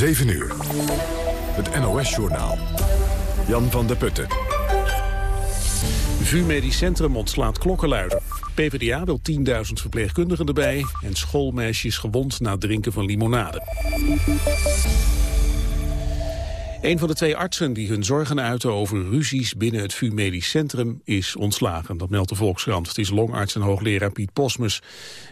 7 uur. Het NOS-journaal. Jan van der Putten. VU Medisch Centrum ontslaat klokkenluider. PvdA wil 10.000 verpleegkundigen erbij... en schoolmeisjes gewond na drinken van limonade. Een van de twee artsen die hun zorgen uiten over ruzies binnen het VU Medisch Centrum is ontslagen. Dat meldt de Volkskrant. Het is longarts en hoogleraar Piet Posmus.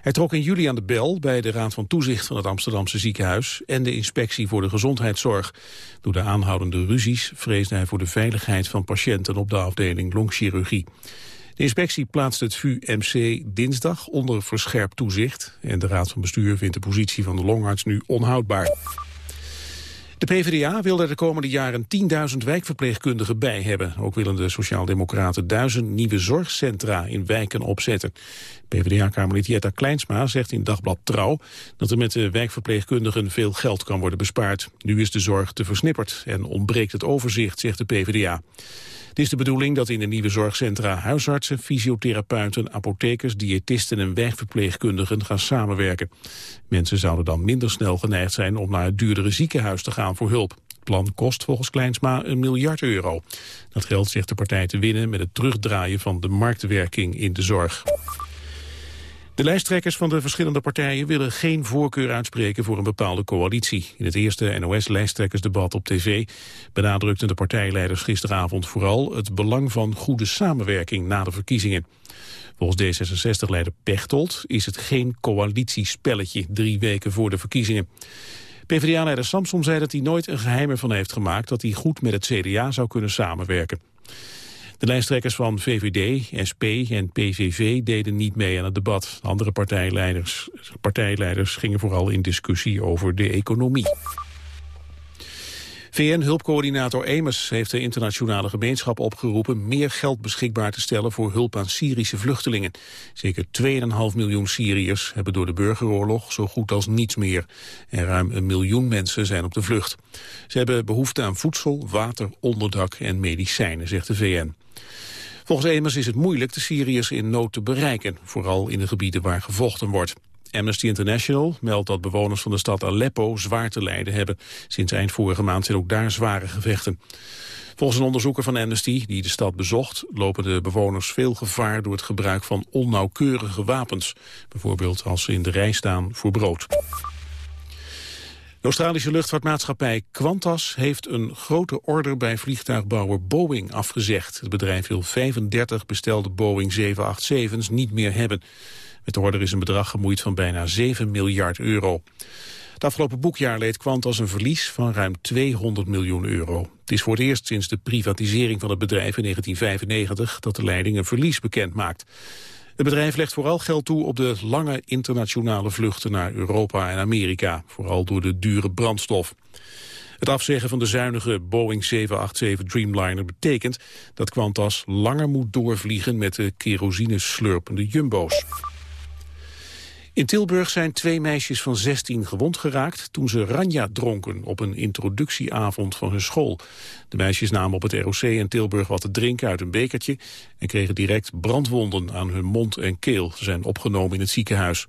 Hij trok in juli aan de bel bij de Raad van Toezicht van het Amsterdamse ziekenhuis en de Inspectie voor de Gezondheidszorg. Door de aanhoudende ruzies vreesde hij voor de veiligheid van patiënten op de afdeling longchirurgie. De inspectie plaatst het VUMC dinsdag onder verscherpt toezicht en de Raad van Bestuur vindt de positie van de longarts nu onhoudbaar. De PvdA wil er de komende jaren 10.000 wijkverpleegkundigen bij hebben. Ook willen de Sociaaldemocraten duizend nieuwe zorgcentra in wijken opzetten. PvdA-kamerlid Jetta Kleinsma zegt in Dagblad Trouw... dat er met de wijkverpleegkundigen veel geld kan worden bespaard. Nu is de zorg te versnipperd en ontbreekt het overzicht, zegt de PvdA. Het is de bedoeling dat in de nieuwe zorgcentra huisartsen, fysiotherapeuten, apothekers, diëtisten en wijkverpleegkundigen gaan samenwerken. Mensen zouden dan minder snel geneigd zijn om naar het duurdere ziekenhuis te gaan voor hulp. Het plan kost volgens Kleinsma een miljard euro. Dat geld zegt de partij te winnen met het terugdraaien van de marktwerking in de zorg. De lijsttrekkers van de verschillende partijen willen geen voorkeur uitspreken voor een bepaalde coalitie. In het eerste NOS-lijsttrekkersdebat op tv benadrukten de partijleiders gisteravond vooral het belang van goede samenwerking na de verkiezingen. Volgens D66-leider Pechtold is het geen coalitiespelletje drie weken voor de verkiezingen. PvdA-leider Samson zei dat hij nooit een geheim ervan heeft gemaakt dat hij goed met het CDA zou kunnen samenwerken. De lijsttrekkers van VVD, SP en PVV deden niet mee aan het debat. Andere partijleiders, partijleiders gingen vooral in discussie over de economie. VN-hulpcoördinator Emers heeft de internationale gemeenschap opgeroepen meer geld beschikbaar te stellen voor hulp aan Syrische vluchtelingen. Zeker 2,5 miljoen Syriërs hebben door de burgeroorlog zo goed als niets meer. En ruim een miljoen mensen zijn op de vlucht. Ze hebben behoefte aan voedsel, water, onderdak en medicijnen, zegt de VN. Volgens Emers is het moeilijk de Syriërs in nood te bereiken, vooral in de gebieden waar gevochten wordt. Amnesty International meldt dat bewoners van de stad Aleppo zwaar te lijden hebben. Sinds eind vorige maand zijn ook daar zware gevechten. Volgens een onderzoeker van Amnesty, die de stad bezocht... lopen de bewoners veel gevaar door het gebruik van onnauwkeurige wapens. Bijvoorbeeld als ze in de rij staan voor brood. De Australische luchtvaartmaatschappij Qantas heeft een grote order bij vliegtuigbouwer Boeing afgezegd. Het bedrijf wil 35 bestelde Boeing 787's niet meer hebben. Met de order is een bedrag gemoeid van bijna 7 miljard euro. Het afgelopen boekjaar leed Qantas een verlies van ruim 200 miljoen euro. Het is voor het eerst sinds de privatisering van het bedrijf in 1995 dat de leiding een verlies bekend maakt. Het bedrijf legt vooral geld toe op de lange internationale vluchten naar Europa en Amerika, vooral door de dure brandstof. Het afzeggen van de zuinige Boeing 787 Dreamliner betekent dat Qantas langer moet doorvliegen met de kerosine slurpende jumbo's. In Tilburg zijn twee meisjes van 16 gewond geraakt toen ze ranja dronken op een introductieavond van hun school. De meisjes namen op het ROC in Tilburg wat te drinken uit een bekertje en kregen direct brandwonden aan hun mond en keel. Ze zijn opgenomen in het ziekenhuis.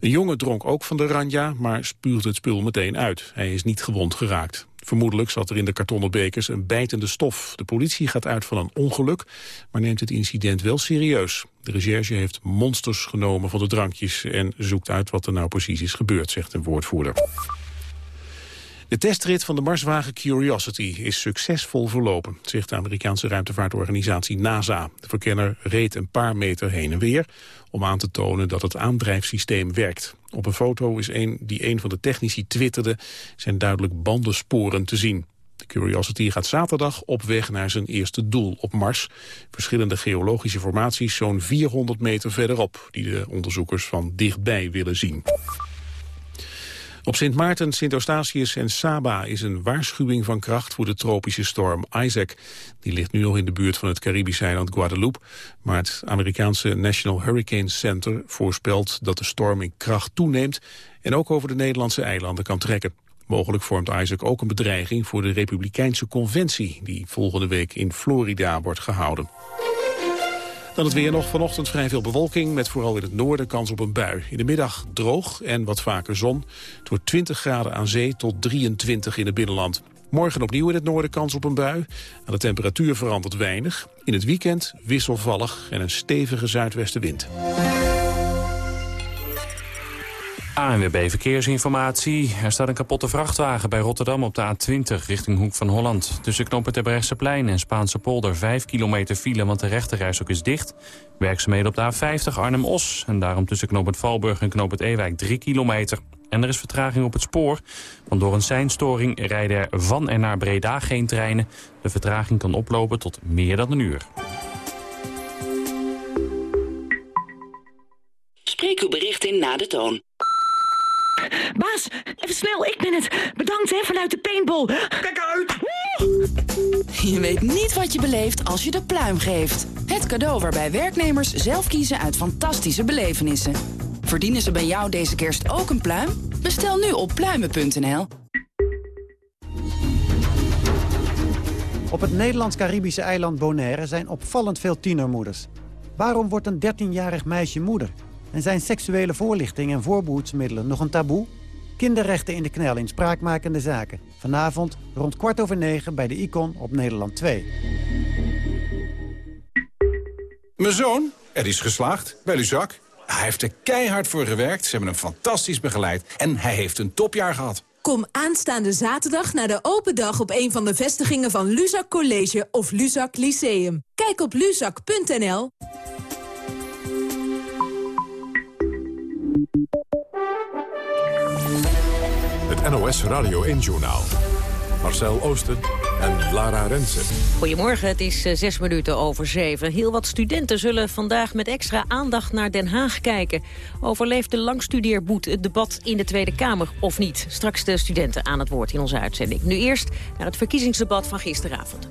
Een jongen dronk ook van de ranja, maar spuugde het spul meteen uit. Hij is niet gewond geraakt. Vermoedelijk zat er in de kartonnen bekers een bijtende stof. De politie gaat uit van een ongeluk, maar neemt het incident wel serieus. De recherche heeft monsters genomen van de drankjes... en zoekt uit wat er nou precies is gebeurd, zegt een woordvoerder. De testrit van de Marswagen Curiosity is succesvol verlopen, zegt de Amerikaanse ruimtevaartorganisatie NASA. De verkenner reed een paar meter heen en weer om aan te tonen dat het aandrijfsysteem werkt. Op een foto is een, die een van de technici twitterde zijn duidelijk bandensporen te zien. De Curiosity gaat zaterdag op weg naar zijn eerste doel op Mars. Verschillende geologische formaties zo'n 400 meter verderop... die de onderzoekers van dichtbij willen zien. Op Sint Maarten, Sint Eustatius en Saba is een waarschuwing van kracht voor de tropische storm Isaac. Die ligt nu nog in de buurt van het Caribische eiland Guadeloupe. Maar het Amerikaanse National Hurricane Center voorspelt dat de storm in kracht toeneemt en ook over de Nederlandse eilanden kan trekken. Mogelijk vormt Isaac ook een bedreiging voor de Republikeinse Conventie... die volgende week in Florida wordt gehouden. Dan het weer nog vanochtend vrij veel bewolking... met vooral in het noorden kans op een bui. In de middag droog en wat vaker zon. Het wordt 20 graden aan zee tot 23 in het binnenland. Morgen opnieuw in het noorden kans op een bui. En de temperatuur verandert weinig. In het weekend wisselvallig en een stevige zuidwestenwind. ANWB Verkeersinformatie. Er staat een kapotte vrachtwagen bij Rotterdam op de A20 richting Hoek van Holland. Tussen knoppen plein en Spaanse polder 5 kilometer file, want de rechterreis is dicht. Werkzaamheden op de A50 Arnhem-Os. En daarom tussen knooppunt Valburg en knooppunt Ewijk 3 kilometer. En er is vertraging op het spoor, want door een seinstoring rijden er van en naar Breda geen treinen. De vertraging kan oplopen tot meer dan een uur. Spreek uw bericht in na de toon. Baas, even snel, ik ben het. Bedankt hè, vanuit de paintball. Kijk uit! Je weet niet wat je beleeft als je de pluim geeft. Het cadeau waarbij werknemers zelf kiezen uit fantastische belevenissen. Verdienen ze bij jou deze kerst ook een pluim? Bestel nu op pluimen.nl. Op het Nederlands-Caribische eiland Bonaire zijn opvallend veel tienermoeders. Waarom wordt een 13-jarig meisje moeder? En zijn seksuele voorlichting en voorbehoedsmiddelen nog een taboe? Kinderrechten in de knel in spraakmakende zaken. Vanavond rond kwart over negen bij de Icon op Nederland 2. Mijn zoon, er is geslaagd bij Luzak. Hij heeft er keihard voor gewerkt, ze hebben hem fantastisch begeleid... en hij heeft een topjaar gehad. Kom aanstaande zaterdag naar de open dag op een van de vestigingen van Luzak College of Luzak Lyceum. Kijk op luzak.nl. NOS Radio 1-journaal. Marcel Oosten en Lara Rensen. Goedemorgen, het is eh, zes minuten over zeven. Heel wat studenten zullen vandaag met extra aandacht naar Den Haag kijken. Overleeft de langstudeerboet het debat in de Tweede Kamer of niet? Straks de studenten aan het woord in onze uitzending. Nu eerst naar het verkiezingsdebat van gisteravond.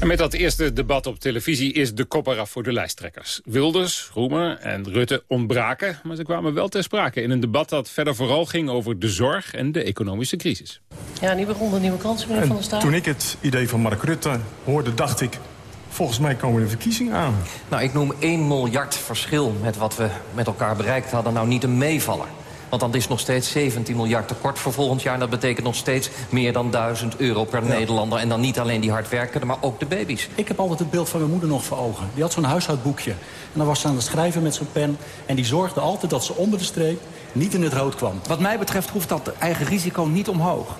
En met dat eerste debat op televisie is de kop eraf voor de lijsttrekkers. Wilders, Roemer en Rutte ontbraken, maar ze kwamen wel ter sprake... in een debat dat verder vooral ging over de zorg en de economische crisis. Ja, nieuwe ronde, nieuwe kansen, meneer Van der Staan. Toen ik het idee van Mark Rutte hoorde, dacht ik... volgens mij komen de verkiezingen aan. Nou, ik noem 1 miljard verschil met wat we met elkaar bereikt hadden... nou niet een meevaller. Want dan is nog steeds 17 miljard tekort voor volgend jaar. En dat betekent nog steeds meer dan 1000 euro per Nederlander. En dan niet alleen die hardwerkende, maar ook de baby's. Ik heb altijd het beeld van mijn moeder nog voor ogen. Die had zo'n huishoudboekje. En dan was ze aan het schrijven met zijn pen. En die zorgde altijd dat ze onder de streep niet in het rood kwam. Wat mij betreft hoeft dat eigen risico niet omhoog.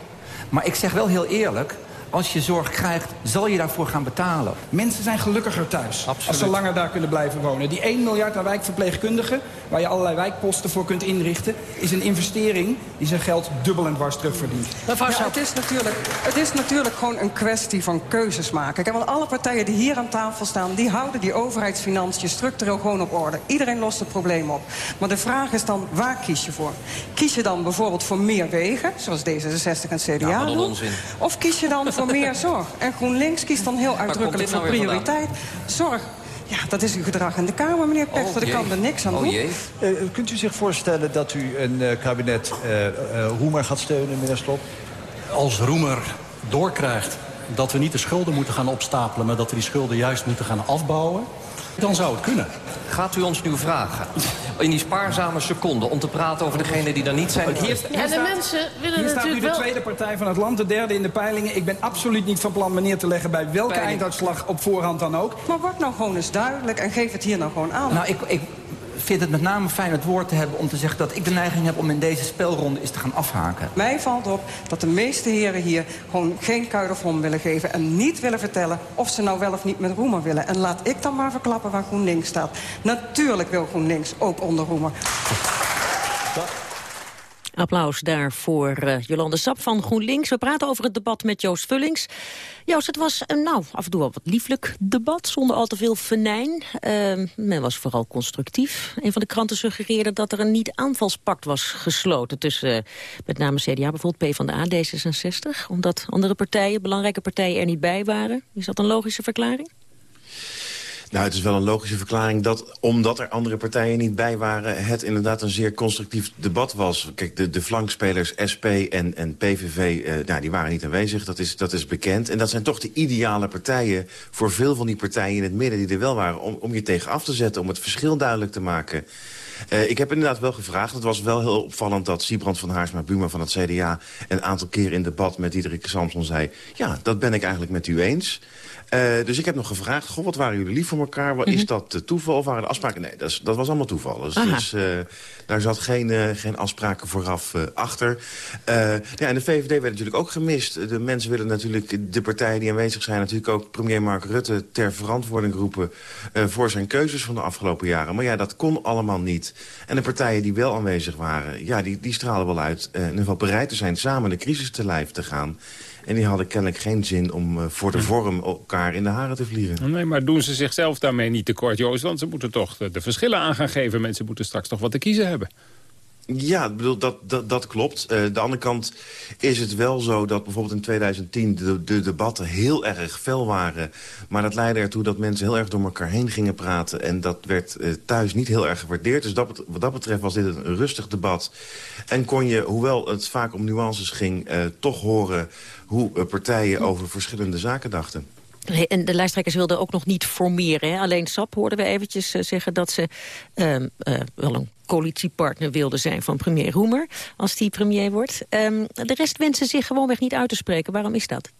Maar ik zeg wel heel eerlijk, als je zorg krijgt, zal je daarvoor gaan betalen. Mensen zijn gelukkiger thuis als ze langer daar kunnen blijven wonen. Die 1 miljard aan wijkverpleegkundigen, waar je allerlei wijkposten voor kunt inrichten... is een investering die zijn geld dubbel en dwars terugverdient. Ja, het, is natuurlijk, het is natuurlijk gewoon een kwestie van keuzes maken. Kijk, want alle partijen die hier aan tafel staan... die houden die overheidsfinanciën structureel gewoon op orde. Iedereen lost het probleem op. Maar de vraag is dan, waar kies je voor? Kies je dan bijvoorbeeld voor meer wegen, zoals D66 en CDA ja, doen? Of kies je dan voor meer zorg. En GroenLinks kiest dan heel uitdrukkelijk voor nou prioriteit. Zorg. Ja, dat is uw gedrag in de Kamer, meneer Pechter. Oh, Daar kan er niks aan oh, doen. Uh, kunt u zich voorstellen dat u een uh, kabinet uh, Roemer gaat steunen, meneer Slop? Als Roemer doorkrijgt dat we niet de schulden moeten gaan opstapelen... maar dat we die schulden juist moeten gaan afbouwen dan zou het kunnen. Gaat u ons nu vragen, in die spaarzame seconde... om te praten over degenen die er niet zijn? Hier, en de mensen willen hier staat u de tweede partij van het land, de derde in de peilingen. Ik ben absoluut niet van plan meneer te leggen... bij welke einduitslag op voorhand dan ook. Maar word nou gewoon eens duidelijk en geef het hier nou gewoon aan. Nou, ik, ik vind het met name fijn het woord te hebben om te zeggen... dat ik de neiging heb om in deze spelronde eens te gaan afhaken. Mij valt op dat de meeste heren hier gewoon geen kuidervom willen geven... en niet willen vertellen of ze nou wel of niet met Roemer willen. En laat ik dan maar verklappen waar GroenLinks staat. Natuurlijk wil GroenLinks ook onder Roemer. Applaus daarvoor uh, Jolande Sap van GroenLinks. We praten over het debat met Joost Vullings. Joost, het was uh, nou, af en toe wel wat lieflijk debat, zonder al te veel venijn. Uh, men was vooral constructief. Een van de kranten suggereerde dat er een niet-aanvalspact was gesloten... tussen met name CDA, bijvoorbeeld PvdA, D66... omdat andere partijen, belangrijke partijen er niet bij waren. Is dat een logische verklaring? Nou, het is wel een logische verklaring dat, omdat er andere partijen niet bij waren... het inderdaad een zeer constructief debat was. Kijk, de, de flankspelers SP en, en PVV, eh, nou, die waren niet aanwezig, dat is, dat is bekend. En dat zijn toch de ideale partijen voor veel van die partijen in het midden... die er wel waren, om, om je tegen af te zetten, om het verschil duidelijk te maken... Uh, ik heb inderdaad wel gevraagd. Het was wel heel opvallend dat Siebrand van Haarsma Buma van het CDA... een aantal keer in debat met Diederik Samson zei... ja, dat ben ik eigenlijk met u eens. Uh, dus ik heb nog gevraagd, goh, wat waren jullie lief voor elkaar? Wat, Is mhm. dat uh, toeval of waren er afspraken? Nee, dat, is, dat was allemaal toeval. Dus, dus uh, daar zat geen, geen afspraken vooraf achter. ja, en de VVD werd natuurlijk ook gemist. De mensen willen natuurlijk, de partijen die aanwezig zijn... natuurlijk ook premier Mark Rutte ter verantwoording roepen... voor zijn keuzes van de afgelopen jaren. Maar ja, dat kon allemaal niet. En de partijen die wel aanwezig waren, ja, die, die stralen wel uit... in ieder geval bereid te zijn samen de crisis te lijf te gaan... En die hadden kennelijk geen zin om uh, voor de vorm elkaar in de haren te vliegen. Nee, maar doen ze zichzelf daarmee niet tekort, Joost? Want ze moeten toch de, de verschillen aan gaan geven. Mensen moeten straks toch wat te kiezen hebben. Ja, bedoel, dat, dat, dat klopt. Uh, de andere kant is het wel zo dat bijvoorbeeld in 2010 de, de, debatten heel erg fel waren. Maar dat leidde ertoe dat mensen heel erg door elkaar heen gingen praten. En dat werd uh, thuis niet heel erg gewaardeerd. Dus dat, wat dat betreft was dit een rustig debat. En kon je, hoewel het vaak om nuances ging, uh, toch horen hoe partijen over verschillende zaken dachten. En de lijsttrekkers wilden ook nog niet formeren. Hè? Alleen SAP hoorden we eventjes zeggen dat ze uh, uh, wel een coalitiepartner wilde zijn van premier Roemer... als die premier wordt. Um, de rest wensen zich gewoonweg niet uit te spreken. Waarom is dat?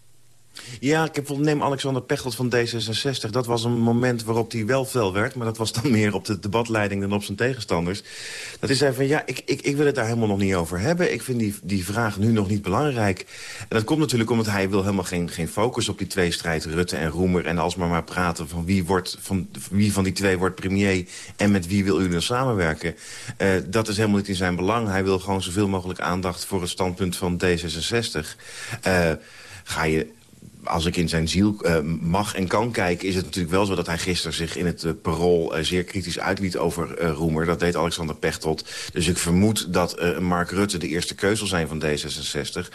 Ja, ik heb, neem Alexander Pechtold van D66. Dat was een moment waarop hij wel fel werd. Maar dat was dan meer op de debatleiding dan op zijn tegenstanders. Dat hij zei van, ja, ik, ik, ik wil het daar helemaal nog niet over hebben. Ik vind die, die vraag nu nog niet belangrijk. En dat komt natuurlijk omdat hij wil helemaal geen, geen focus op die twee strijd Rutte en Roemer. En alsmaar maar praten van wie, wordt, van wie van die twee wordt premier... en met wie wil u dan samenwerken. Uh, dat is helemaal niet in zijn belang. Hij wil gewoon zoveel mogelijk aandacht voor het standpunt van D66. Uh, ga je als ik in zijn ziel uh, mag en kan kijken... is het natuurlijk wel zo dat hij gisteren zich in het uh, parool uh, zeer kritisch uitliet over Roemer. Dat deed Alexander Pechtold. Dus ik vermoed dat Mark Rutte de eerste keuze zal zijn van D66.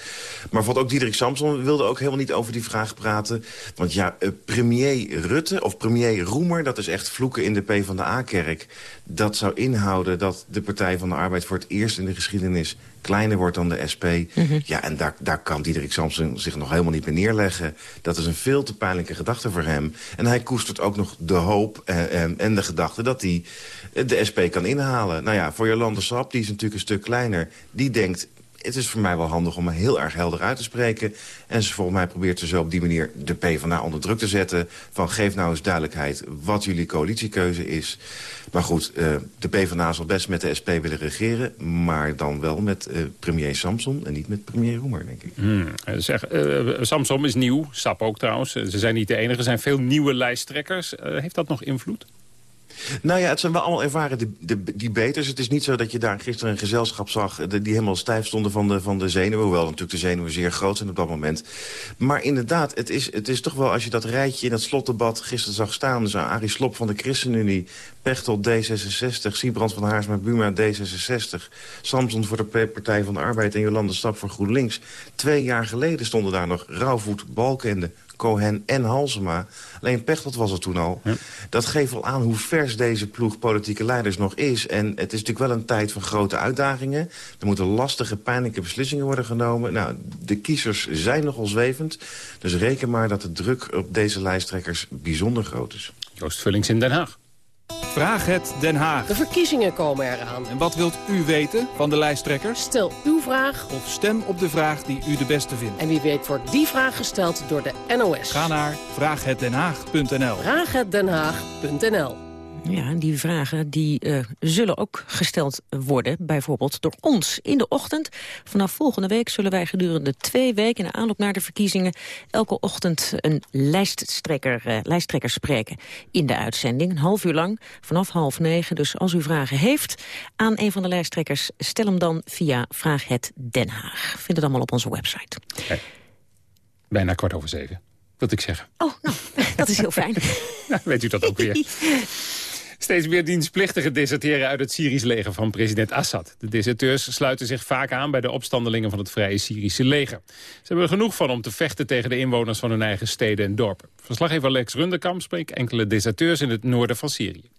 Maar wat ook Diederik Samson wilde ook helemaal niet over die vraag praten. Want ja, premier Rutte of premier Roemer... dat is echt vloeken in de PvdA-kerk. Dat zou inhouden dat de Partij van de Arbeid voor het eerst in de geschiedenis kleiner wordt dan de SP. Mhm. Ja, en daar, daar kan Diederik Samson zich nog helemaal niet meer neerleggen. Dat is een veel te pijnlijke gedachte voor hem. En hij koestert ook nog de hoop eh, en, en de gedachte dat hij de SP kan inhalen. Nou ja, voor Jolande Sap, die is natuurlijk een stuk kleiner... die denkt, het is voor mij wel handig om me heel erg helder uit te spreken. En ze volgens mij probeert ze zo op die manier de PvdA onder druk te zetten. Van geef nou eens duidelijkheid wat jullie coalitiekeuze is. Maar goed, uh, de PvdA zal best met de SP willen regeren. Maar dan wel met uh, premier Samson en niet met premier Roemer, denk ik. Hmm. Uh, Samson is nieuw, SAP ook trouwens. Ze zijn niet de enige, er zijn veel nieuwe lijsttrekkers. heeft dat nog invloed? Nou ja, het zijn wel allemaal ervaren de, de, die beters. Het is niet zo dat je daar gisteren een gezelschap zag... die helemaal stijf stonden van de, van de zenuwen. Hoewel natuurlijk de zenuwen zeer groot zijn op dat moment. Maar inderdaad, het is, het is toch wel als je dat rijtje in het slotdebat gisteren zag staan... dus Arie Slop van de ChristenUnie, Pechtold D66... Siebrand van Haarsma Buma D66... Samson voor de Partij van de Arbeid en Jolande Stap voor GroenLinks. Twee jaar geleden stonden daar nog Rauwvoet, Balkende, Cohen en Halsema. Alleen Pechtold was er toen al. Dat geeft wel aan hoe vers deze ploeg politieke leiders nog is. En het is natuurlijk wel een tijd van grote uitdagingen. Er moeten lastige, pijnlijke beslissingen worden genomen. Nou, de kiezers zijn nogal zwevend. Dus reken maar dat de druk op deze lijsttrekkers bijzonder groot is. Joost Vullings in Den Haag. Vraag het Den Haag. De verkiezingen komen eraan. En wat wilt u weten van de lijsttrekkers? Stel uw vraag. Of stem op de vraag die u de beste vindt. En wie weet wordt die vraag gesteld door de NOS. Ga naar vraaghetdenhaag.nl vraaghetdenhaag.nl ja, die vragen die uh, zullen ook gesteld worden, bijvoorbeeld door ons. In de ochtend, vanaf volgende week zullen wij gedurende twee weken... in de aanloop naar de verkiezingen elke ochtend een lijsttrekker, uh, lijsttrekker spreken in de uitzending. Een half uur lang, vanaf half negen. Dus als u vragen heeft aan een van de lijsttrekkers... stel hem dan via Vraag het Den Haag. Vind het allemaal op onze website. Bijna kwart over zeven, wil ik zeggen. Oh, nou, dat is heel fijn. weet u dat ook weer. Steeds meer dienstplichtigen deserteren uit het Syrisch leger van president Assad. De deserteurs sluiten zich vaak aan bij de opstandelingen van het Vrije Syrische leger. Ze hebben er genoeg van om te vechten tegen de inwoners van hun eigen steden en dorpen. Verslaggever Lex Runderkamp spreekt enkele deserteurs in het noorden van Syrië.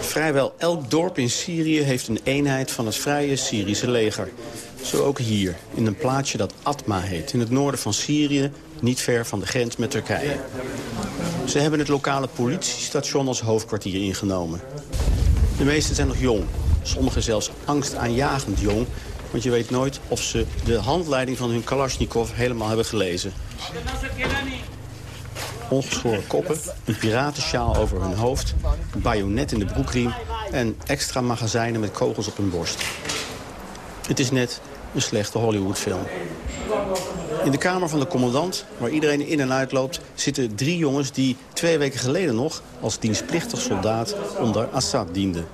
Vrijwel elk dorp in Syrië heeft een eenheid van het Vrije Syrische leger. Zo ook hier, in een plaatsje dat Atma heet, in het noorden van Syrië, niet ver van de grens met Turkije. Ze hebben het lokale politiestation als hoofdkwartier ingenomen. De meesten zijn nog jong, sommigen zelfs angstaanjagend jong... want je weet nooit of ze de handleiding van hun Kalashnikov helemaal hebben gelezen. Ongeschoren koppen, een piratensjaal over hun hoofd... een bajonet in de broekriem en extra magazijnen met kogels op hun borst. Het is net een slechte Hollywoodfilm. In de kamer van de commandant, waar iedereen in en uit loopt... zitten drie jongens die twee weken geleden nog... als dienstplichtig soldaat onder Assad dienden.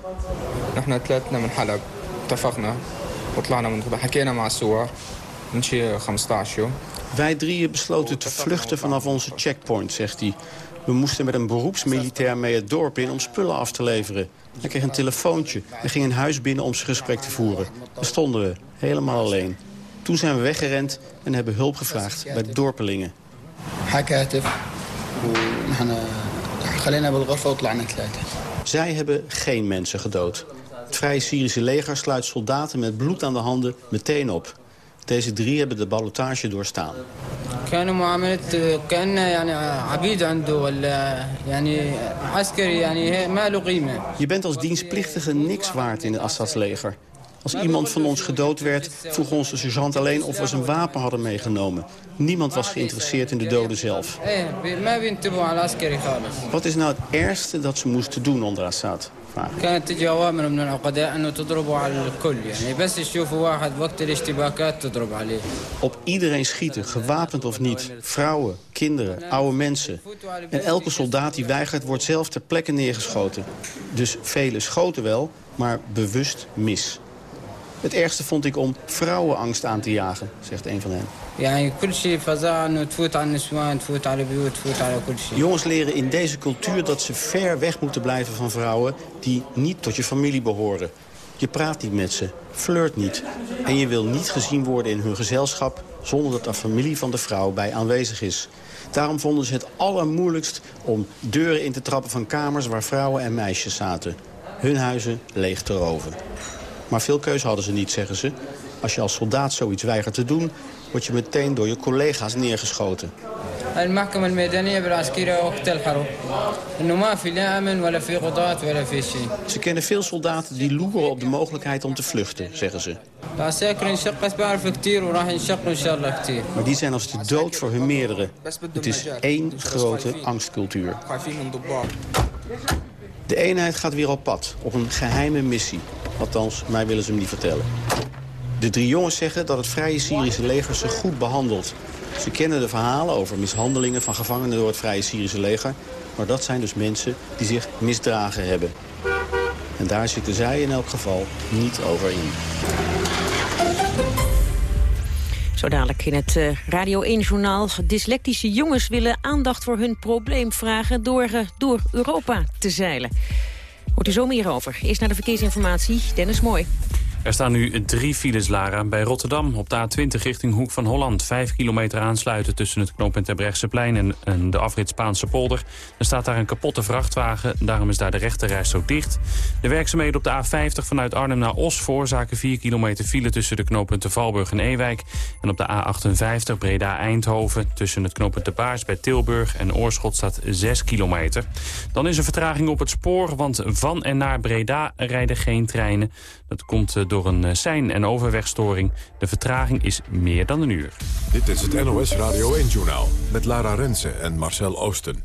Wij drieën besloten te vluchten vanaf onze checkpoint, zegt hij. We moesten met een beroepsmilitair mee het dorp in om spullen af te leveren. Hij kreeg een telefoontje en ging een huis binnen om zijn gesprek te voeren. Daar stonden we, helemaal alleen. Toen zijn we weggerend en hebben hulp gevraagd bij de dorpelingen. Zij hebben geen mensen gedood. Het Vrije Syrische leger sluit soldaten met bloed aan de handen meteen op. Deze drie hebben de ballotage doorstaan. Je bent als dienstplichtige niks waard in het Assads leger. Als iemand van ons gedood werd, vroeg onze sergeant alleen of we zijn wapen hadden meegenomen. Niemand was geïnteresseerd in de doden zelf. Wat is nou het ergste dat ze moesten doen onder Assad? كانت تجي اوامر من العقداء انه تضربوا على الكل يعني بس يشوفوا واحد وقت الاشتباكات تضرب عليه Op iedereen schieten, gewapend of niet. Vrouwen, kinderen, oude mensen. En elke soldaat die weigert wordt zelf ter plekke neergeschoten. Dus velen schoten wel, maar bewust mis. Het ergste vond ik om vrouwenangst aan te jagen, zegt een van hen. Jongens leren in deze cultuur dat ze ver weg moeten blijven van vrouwen... die niet tot je familie behoren. Je praat niet met ze, flirt niet. En je wil niet gezien worden in hun gezelschap... zonder dat de familie van de vrouw bij aanwezig is. Daarom vonden ze het allermoeilijkst om deuren in te trappen van kamers... waar vrouwen en meisjes zaten. Hun huizen leeg te roven. Maar veel keuze hadden ze niet, zeggen ze. Als je als soldaat zoiets weigert te doen... word je meteen door je collega's neergeschoten. Ze kennen veel soldaten die loeren op de mogelijkheid om te vluchten, zeggen ze. Maar die zijn als de dood voor hun meerdere. Het is één grote angstcultuur. De eenheid gaat weer op pad, op een geheime missie. Althans, mij willen ze hem niet vertellen. De drie jongens zeggen dat het Vrije Syrische leger ze goed behandelt. Ze kennen de verhalen over mishandelingen van gevangenen door het Vrije Syrische leger. Maar dat zijn dus mensen die zich misdragen hebben. En daar zitten zij in elk geval niet over in. Zo dadelijk in het uh, Radio 1-journaal. Dyslectische jongens willen aandacht voor hun probleem vragen... door, uh, door Europa te zeilen. Hoort u zo meer over. Eerst naar de verkeersinformatie. Dennis Mooi. Er staan nu drie files, Lara. Bij Rotterdam op de A20 richting Hoek van Holland. Vijf kilometer aansluiten tussen het knooppunt Terbrechtseplein en, en de afrit Spaanse polder. Er staat daar een kapotte vrachtwagen. Daarom is daar de rechterreis zo dicht. De werkzaamheden op de A50 vanuit Arnhem naar Os veroorzaken 4 kilometer file tussen de knooppunten Valburg en Ewijk. En op de A58 Breda-Eindhoven tussen het knooppunt De Baars bij Tilburg en Oorschot staat 6 kilometer. Dan is er vertraging op het spoor, want van en naar Breda rijden geen treinen. Dat komt door door een eh, sein- en overwegstoring. De vertraging is meer dan een uur. Dit is het NOS Radio 1-journaal met Lara Rensen en Marcel Oosten.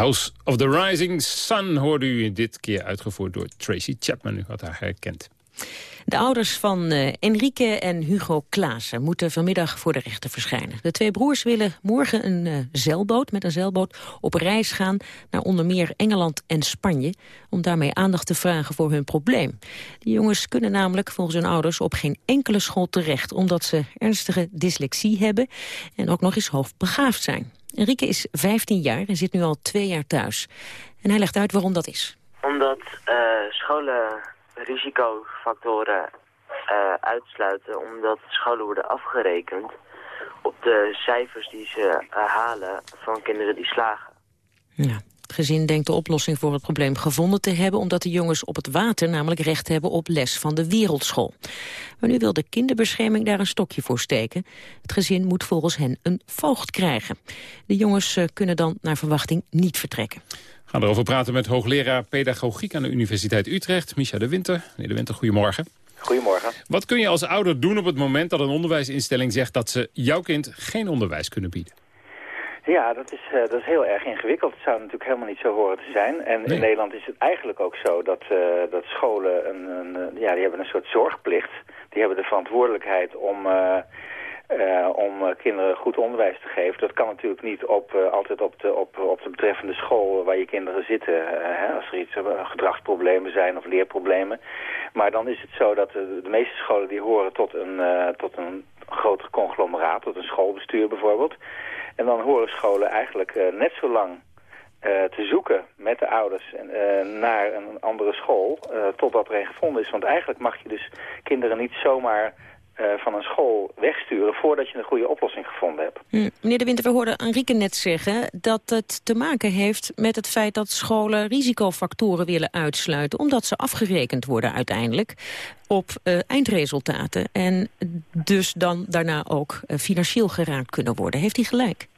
House of the Rising Sun hoorde u dit keer uitgevoerd door Tracy Chapman. U had haar herkend. De ouders van eh, Enrique en Hugo Klaassen moeten vanmiddag voor de rechter verschijnen. De twee broers willen morgen een eh, zeilboot, met een zeilboot op reis gaan naar onder meer Engeland en Spanje, om daarmee aandacht te vragen voor hun probleem. De jongens kunnen namelijk volgens hun ouders op geen enkele school terecht, omdat ze ernstige dyslexie hebben en ook nog eens hoogbegaafd zijn. Enrique is 15 jaar en zit nu al twee jaar thuis. En hij legt uit waarom dat is. Omdat eh, scholen risicofactoren eh, uitsluiten, omdat scholen worden afgerekend op de cijfers die ze eh, halen van kinderen die slagen. Ja. Het gezin denkt de oplossing voor het probleem gevonden te hebben... omdat de jongens op het water namelijk recht hebben op les van de wereldschool. Maar nu wil de kinderbescherming daar een stokje voor steken. Het gezin moet volgens hen een voogd krijgen. De jongens eh, kunnen dan naar verwachting niet vertrekken. We gaan erover praten met hoogleraar pedagogiek aan de Universiteit Utrecht, Micha de Winter. Meneer de Winter, goedemorgen. Goedemorgen. Wat kun je als ouder doen op het moment dat een onderwijsinstelling zegt dat ze jouw kind geen onderwijs kunnen bieden? Ja, dat is, eh, dat is heel erg ingewikkeld. Het zou natuurlijk helemaal niet zo horen te zijn. En in Nederland is het eigenlijk ook zo dat, eh, dat scholen een, een, eh, ja, die hebben een soort zorgplicht. Die hebben de verantwoordelijkheid om, eh, om eh, kinderen goed onderwijs te geven. Dat kan natuurlijk niet op, eh, altijd op de, op, op de betreffende school waar je kinderen zitten. hè, als er iets gedragsproblemen zijn of leerproblemen. Maar dan is het zo dat de, meeste scholen die horen tot een, tot een groter conglomeraat, tot een schoolbestuur bijvoorbeeld. En dan horen scholen eigenlijk net zo lang te zoeken met de ouders naar een andere school totdat er een gevonden is. Want eigenlijk mag je dus kinderen niet zomaar van een school wegsturen voordat je een goede oplossing gevonden hebt. Hm, Meneer De Winter, we hoorden Enrique net zeggen dat het te maken heeft met het feit dat scholen risicofactoren willen uitsluiten, omdat ze afgerekend worden uiteindelijk op eh, eindresultaten en dus dan daarna ook eh, financieel geraakt kunnen worden. Heeft hij gelijk?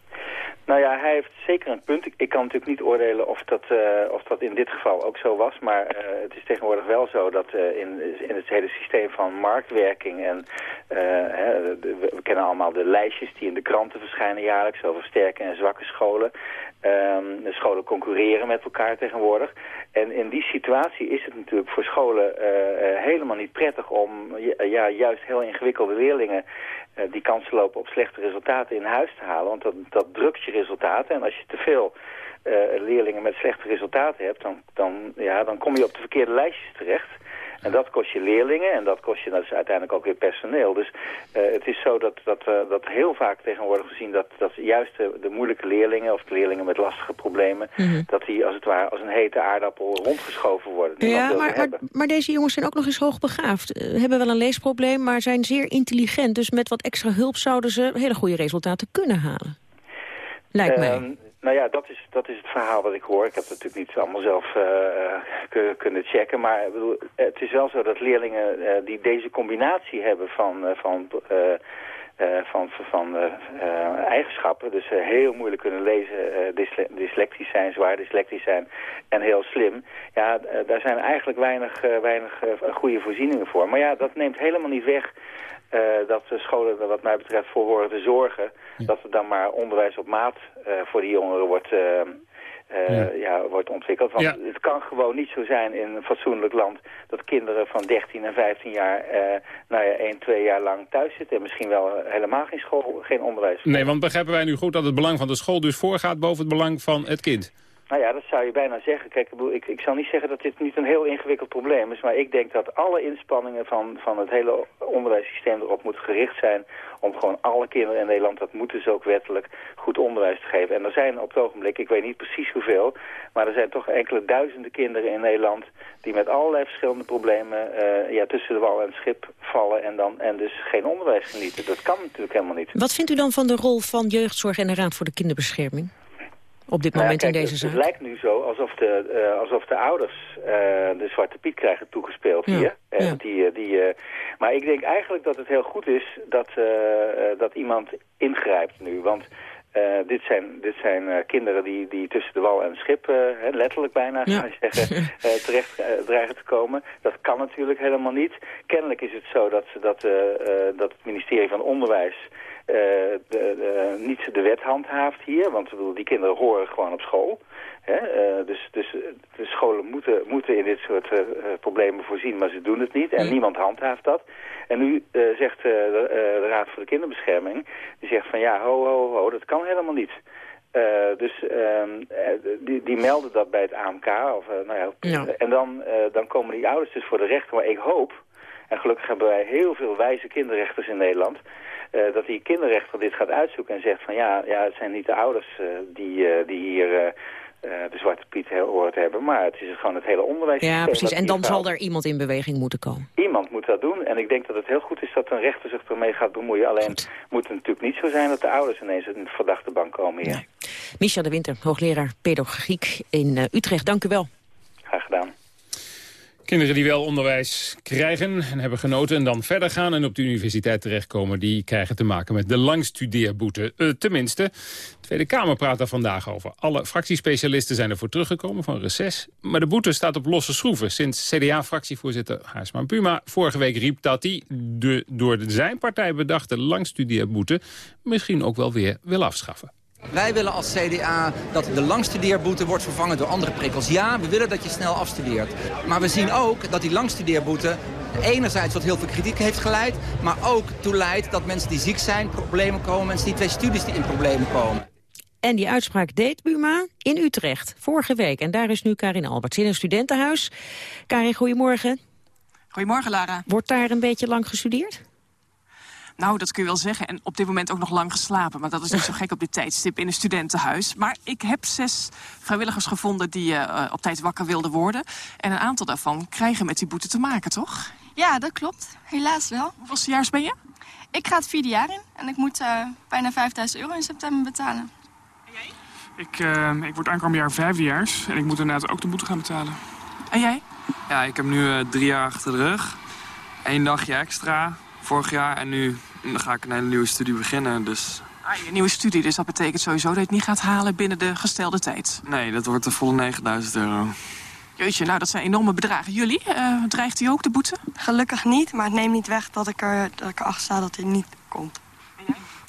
Nou ja, hij heeft zeker een punt. Ik, kan natuurlijk niet oordelen of dat, eh, of dat in dit geval ook zo was. Maar eh, het is tegenwoordig wel zo dat eh, in, in het hele systeem van marktwerking... en hè, we kennen allemaal de lijstjes die in de kranten verschijnen jaarlijks... over sterke en zwakke scholen. Ehm, de scholen concurreren met elkaar tegenwoordig. En in die situatie is het natuurlijk voor scholen eh, eh, helemaal niet prettig... om ja, ja, juist heel ingewikkelde leerlingen eh, die kansen lopen op slechte resultaten in huis te halen. Want dat, dat drukt je resultaten. En als je te veel eh, leerlingen met slechte resultaten hebt, dan, dan, ja, dan kom je op de verkeerde lijstjes terecht. En dat kost je leerlingen en dat kost je dus uiteindelijk ook weer personeel. Dus eh, het is zo dat, dat, eh, dat heel vaak tegenwoordig gezien dat, dat juist de, de moeilijke leerlingen of de leerlingen met lastige problemen, dat die als het ware als een hete aardappel rondgeschoven worden. Ja, maar, maar, deze jongens zijn ook nog eens hoogbegaafd. Eh, hebben wel een leesprobleem, maar zijn zeer intelligent. Dus met wat extra hulp zouden ze hele goede resultaten kunnen halen. Lijkt mij. Nou ja, dat is, dat is het verhaal wat ik hoor. Ik heb het natuurlijk niet allemaal zelf kun- kunnen checken. Maar ik bedoel, het is wel zo dat leerlingen eh, die deze combinatie hebben van, van van, van eigenschappen. Dus heel moeilijk kunnen lezen, dysle dyslectisch zijn, zwaar dyslectisch zijn en heel slim. Ja, daar zijn eigenlijk weinig, weinig goede voorzieningen voor. Maar ja, dat neemt helemaal niet weg dat de scholen er wat mij betreft voor horen te zorgen... dat er dan maar onderwijs op maat voor die jongeren wordt, uh, ja. wordt ontwikkeld. Want het kan gewoon niet zo zijn in een fatsoenlijk land... dat kinderen van 13 en 15 jaar nou ja, 1, 2 jaar lang thuis zitten... en misschien wel helemaal geen school, geen onderwijs. Nee, want begrijpen wij nu goed dat het belang van de school dus voorgaat... boven het belang van het kind? Nou ja, dat zou je bijna zeggen. Kijk, ik, ik zal niet zeggen dat dit niet een heel ingewikkeld probleem is... maar ik denk dat alle inspanningen van, van het hele onderwijssysteem erop moeten gericht zijn... om gewoon alle kinderen in Nederland, dat moeten ze ook wettelijk, goed onderwijs te geven. En er zijn op het ogenblik, ik weet niet precies hoeveel... maar er zijn toch enkele duizenden kinderen in Nederland... die met allerlei verschillende problemen uh, ja, tussen de wal en het schip vallen... En, dan, en dus geen onderwijs genieten. Dat kan natuurlijk helemaal niet. Wat vindt u dan van de rol van jeugdzorg en de Raad voor de Kinderbescherming? Op dit moment nou in deze zaak? Het lijkt nu zo alsof de, uh, alsof de ouders uh, de Zwarte Piet krijgen toegespeeld ja. hier. En ja. die, die, uh, maar ik denk eigenlijk dat het heel goed is dat, dat iemand ingrijpt nu. Want dit zijn, dit zijn kinderen die, die tussen de wal en het schip, letterlijk bijna, ja. zou je zeggen, terecht dreigen te komen. Dat kan natuurlijk helemaal niet. Kennelijk is het zo dat, dat, dat het ministerie van Onderwijs uh, de, de, niet de wet handhaaft hier. Want bedoel, die kinderen horen gewoon op school. Hè? Uh, dus, dus de scholen moeten, moeten in dit soort uh, problemen voorzien, maar ze doen het niet. En niemand handhaaft dat. En nu zegt de, de, Raad voor de Kinderbescherming, die zegt van ja, ho, ho, ho, dat kan helemaal niet. Dus uh, die, die melden dat bij het AMK. Of, nou ja, ja. En dan, dan komen die ouders dus voor de rechter. Maar ik hoop, en gelukkig hebben wij heel veel wijze kinderrechters in Nederland... Uh, dat die kinderrechter dit gaat uitzoeken en zegt van ja, ja het zijn niet de ouders uh, die, uh, die hier de Zwarte Piet hoort hebben, maar het is gewoon het hele onderwijs. Ja, precies. En dan zal er iemand in beweging moeten komen. Iemand moet dat doen en ik denk dat het heel goed is dat een rechter zich ermee gaat bemoeien. Alleen goed. moet het natuurlijk niet zo zijn dat de ouders ineens in de verdachte bank komen hier. Nee. Micha de Winter, hoogleraar pedagogiek in Utrecht, dank u wel. Kinderen die wel onderwijs krijgen en hebben genoten en dan verder gaan en op de universiteit terechtkomen, die krijgen te maken met de langstudeerboete. Uh, tenminste, de Tweede Kamer praat daar vandaag over. Alle fractiespecialisten zijn ervoor teruggekomen van reces, maar de boete staat op losse schroeven. Sinds CDA-fractievoorzitter Haarsma Puma vorige week riep dat hij de door zijn partij bedachte langstudeerboete misschien ook wel weer wil afschaffen. Wij willen als CDA dat de langstudeerboete wordt vervangen door andere prikkels. Ja, we willen dat je snel afstudeert. Maar we zien ook dat die langstudeerboete enerzijds tot heel veel kritiek heeft geleid... maar ook toe leidt dat mensen die ziek zijn problemen komen... mensen die twee studies die in problemen komen. En die uitspraak deed Buma in Utrecht vorige week. En daar is nu Karin Alberts in een studentenhuis. Karin, goedemorgen. Goedemorgen, Lara. Wordt daar een beetje lang gestudeerd? Nou, dat kun je wel zeggen. En op dit moment ook nog lang geslapen. Maar dat is niet zo gek op dit tijdstip in een studentenhuis. Maar ik heb zes vrijwilligers gevonden die uh, op tijd wakker wilden worden. En een aantal daarvan krijgen met die boete te maken, toch? Ja, dat klopt. Helaas wel. Hoeveel jaars ben je? Ik ga het vierde jaar in. En ik moet uh, bijna 5000 euro in september betalen. En jij? Ik, uh, ik word aankomend jaar vijfdejaars. En ik moet inderdaad ook de boete gaan betalen. En jij? Ja, ik heb nu drie jaar achter de rug. Eén dagje extra vorig jaar. En nu ga ik een hele nieuwe studie beginnen. Dus... Ah, een nieuwe studie, dus dat betekent sowieso dat je het niet gaat halen binnen de gestelde tijd. Nee, dat wordt de volle 9000 euro. Jeetje, nou dat zijn enorme bedragen. Jullie, uh, dreigt u ook de boete? Gelukkig niet, maar het neemt niet weg dat ik, er, dat ik erachter sta dat hij niet komt.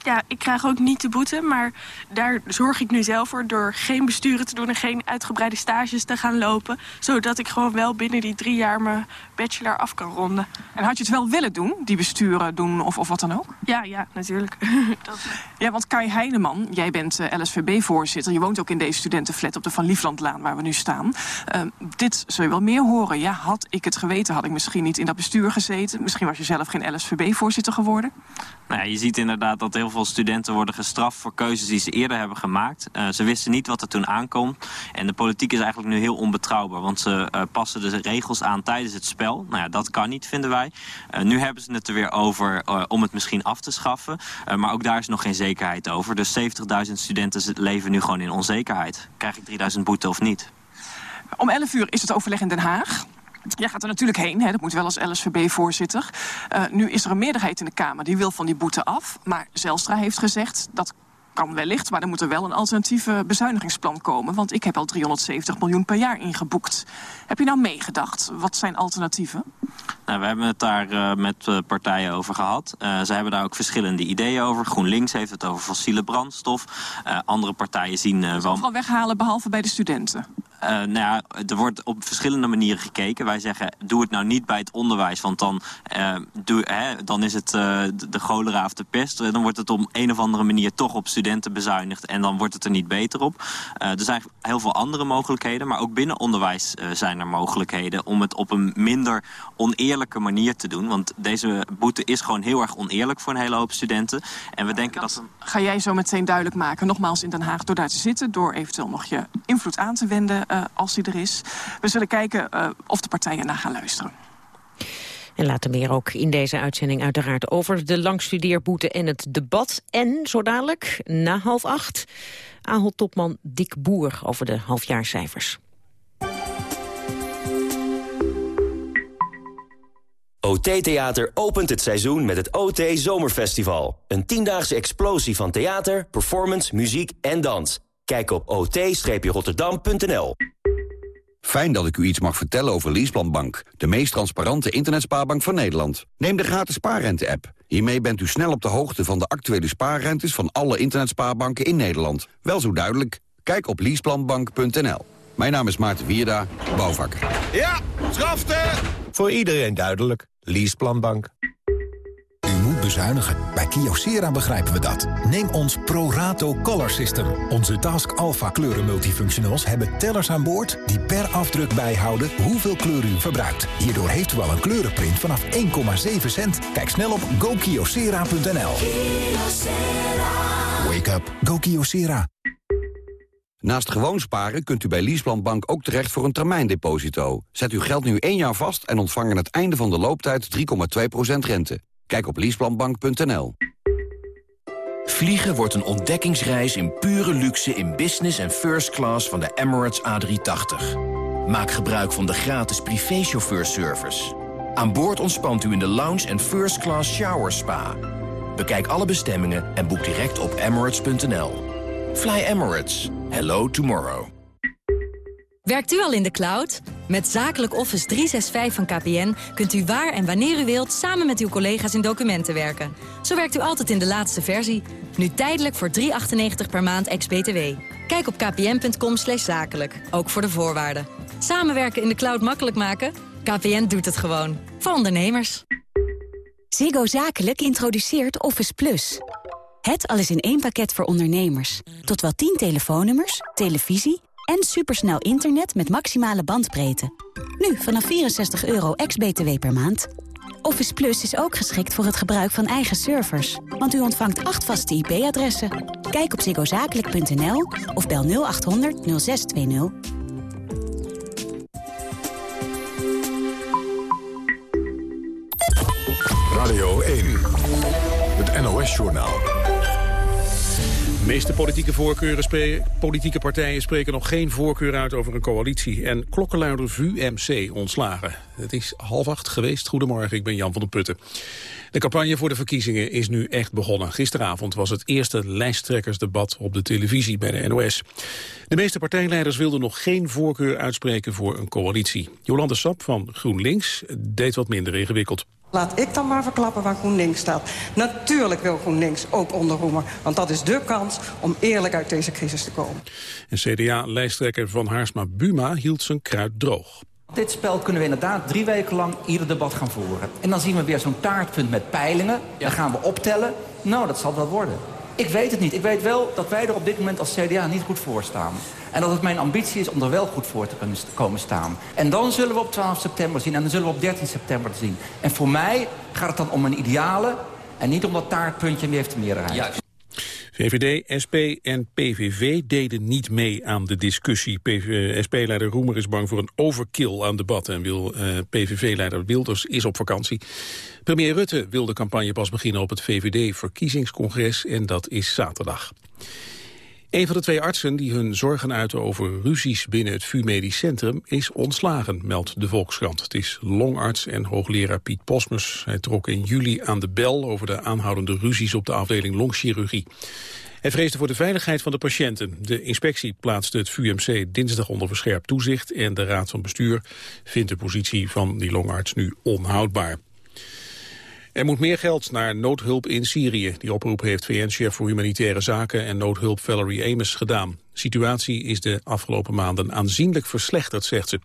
Ja, ik krijg ook niet de boete, maar daar zorg ik nu zelf voor... door geen besturen te doen en geen uitgebreide stages te gaan lopen. Zodat ik gewoon wel binnen die drie jaar mijn bachelor af kan ronden. En had je het wel willen doen, die besturen doen of, of wat dan ook? Ja, ja, natuurlijk. Dat... Ja, want Kai Heineman, jij bent uh, LSVB-voorzitter. Je woont ook in deze studentenflat op de Van Lieflandlaan waar we nu staan. Uh, dit zul je wel meer horen. Ja, had ik het geweten, had ik misschien niet in dat bestuur gezeten. Misschien was je zelf geen LSVB-voorzitter geworden. Nou ja, je ziet inderdaad dat heel veel studenten worden gestraft voor keuzes die ze eerder hebben gemaakt. Uh, ze wisten niet wat er toen aankomt. En de politiek is eigenlijk nu heel onbetrouwbaar. Want ze uh, passen de regels aan tijdens het spel. Nou ja, dat kan niet, vinden wij. Uh, nu hebben ze het er weer over om het misschien af te schaffen. maar ook daar is nog geen zekerheid over. Dus 70.000 studenten leven nu gewoon in onzekerheid. Krijg ik 3000 boete of niet? Om 11 uur is het overleg in Den Haag. Jij gaat er natuurlijk heen, hè, dat moet wel als LSVB-voorzitter. Uh, nu is er een meerderheid in de Kamer die wil van die boete af. Maar Zelstra heeft gezegd dat kan wellicht, maar er moet er wel een alternatieve bezuinigingsplan komen. Want ik heb al 370 miljoen per jaar ingeboekt. Heb je nou meegedacht? Wat zijn alternatieven? Nou, we hebben het daar uh, met uh, partijen over gehad. Uh, ze hebben daar ook verschillende ideeën over. GroenLinks heeft het over fossiele brandstof. andere partijen zien wel... Overal weghalen, behalve bij de studenten. Uh, nou ja, er wordt op verschillende manieren gekeken. Wij zeggen, doe het nou niet bij het onderwijs, want dan, uh, doe, hè, dan is het uh, de cholera of de pest. Dan wordt het op een of andere manier toch op studenten bezuinigd en dan wordt het er niet beter op. er zijn heel veel andere mogelijkheden, maar ook binnen onderwijs zijn er mogelijkheden om het op een minder oneerlijke manier te doen. Want deze boete is gewoon heel erg oneerlijk voor een hele hoop studenten. En we denken dat... Ga jij zo meteen duidelijk maken, nogmaals in Den Haag, door daar te zitten, door eventueel nog je invloed aan te wenden als die er is. We zullen kijken uh, of de partijen naar gaan luisteren. En later meer ook in deze uitzending uiteraard over de langstudeerboete en het debat. En zo dadelijk, na half acht, Ahold-topman Dick Boer over de halfjaarcijfers. OT Theater opent het seizoen met het OT Zomerfestival. Een tiendaagse explosie van theater, performance, muziek en dans. Kijk op ot-rotterdam.nl. Fijn dat ik u iets mag vertellen over Leaseplanbank, de meest transparante internetspaarbank van Nederland. Neem de gratis spaarrente-app. Hiermee bent u snel op de hoogte van de actuele spaarrentes van alle internetspaarbanken in Nederland. Wel zo duidelijk, kijk op leaseplanbank.nl. Mijn naam is Maarten Wierda, bouwvakker. Ja, schafte! Voor iedereen duidelijk, Leaseplanbank. Bezuinigen. Bij Kyocera begrijpen we dat. Neem ons ProRato Color System. Onze Task Alpha kleuren multifunctionals hebben tellers aan boord... die per afdruk bijhouden hoeveel kleur u verbruikt. Hierdoor heeft u al een kleurenprint vanaf 1,7 cent. Kijk snel op gokyocera.nl. Wake up. Go Kyocera. Naast gewoon sparen kunt u bij Leaseplanbank ook terecht voor een termijndeposito. Zet uw geld nu één jaar vast en ontvang aan het einde van de looptijd 3,2% rente. Kijk op leaseplanbank.nl. Vliegen wordt een ontdekkingsreis in pure luxe in business en first class van de Emirates A380. Maak gebruik van de gratis privéchauffeurservice. Aan boord ontspant u in de lounge en first class shower spa. Bekijk alle bestemmingen en boek direct op emirates.nl. Fly Emirates. Hello tomorrow. Werkt u al in de cloud? Met Zakelijk Office 365 van KPN kunt u waar en wanneer u wilt... samen met uw collega's in documenten werken. Zo werkt u altijd in de laatste versie. Nu tijdelijk voor 3,98 per maand ex-BTW. Kijk op kpn.com zakelijk, ook voor de voorwaarden. Samenwerken in de cloud makkelijk maken? KPN doet het gewoon. Voor ondernemers. Ziggo Zakelijk introduceert Office Plus. Het alles in één pakket voor ondernemers. Tot wel 10 telefoonnummers, televisie en supersnel internet met maximale bandbreedte. Nu vanaf 64 euro ex-BTW per maand. Office Plus is ook geschikt voor het gebruik van eigen servers. Want u ontvangt acht vaste IP-adressen. Kijk op ziggozakelijk.nl of bel 0800 0620. Radio 1, het NOS-journaal. De meeste politieke, voorkeuren politieke partijen spreken nog geen voorkeur uit over een coalitie. En klokkenluider VUMC ontslagen. Het is half acht geweest. Goedemorgen, ik ben Jan van der Putten. De campagne voor de verkiezingen is nu echt begonnen. Gisteravond was het eerste lijsttrekkersdebat op de televisie bij de NOS. De meeste partijleiders wilden nog geen voorkeur uitspreken voor een coalitie. Jolande Sap van GroenLinks deed wat minder ingewikkeld. Laat ik dan maar verklappen waar GroenLinks staat. Natuurlijk wil GroenLinks ook onderroemen. Want dat is de kans om eerlijk uit deze crisis te komen. En CDA-lijsttrekker Van Haarsma Buma hield zijn kruid droog. Dit spel kunnen we inderdaad drie weken lang ieder debat gaan voeren. En dan zien we weer zo'n taartpunt met peilingen. Dan gaan we optellen. Nou, dat zal wel worden. Ik weet het niet. Ik weet wel dat wij er op dit moment als CDA niet goed voor staan. En dat het mijn ambitie is om er wel goed voor te kunnen komen staan. En dan zullen we op 12 september zien en dan zullen we op 13 september zien. En voor mij gaat het dan om een ideale en niet om dat taartpuntje wie heeft de meerderheid. Juist. VVD, SP en PVV deden niet mee aan de discussie. SP-leider Roemer is bang voor een overkill aan debatten... en wil uh, PVV-leider Wilders is op vakantie. Premier Rutte wil de campagne pas beginnen op het VVD-verkiezingscongres... en dat is zaterdag. Een van de twee artsen die hun zorgen uiten over ruzies binnen het VU Medisch Centrum is ontslagen, meldt de Volkskrant. Het is longarts en hoogleraar Piet Posmers. Hij trok in juli aan de bel over de aanhoudende ruzies op de afdeling longchirurgie. Hij vreesde voor de veiligheid van de patiënten. De inspectie plaatste het VUMC dinsdag onder verscherpt toezicht... en de Raad van Bestuur vindt de positie van die longarts nu onhoudbaar. Er moet meer geld naar noodhulp in Syrië. Die oproep heeft VN-chef voor humanitaire zaken en noodhulp Valerie Amos gedaan. De situatie is de afgelopen maanden aanzienlijk verslechterd, zegt ze.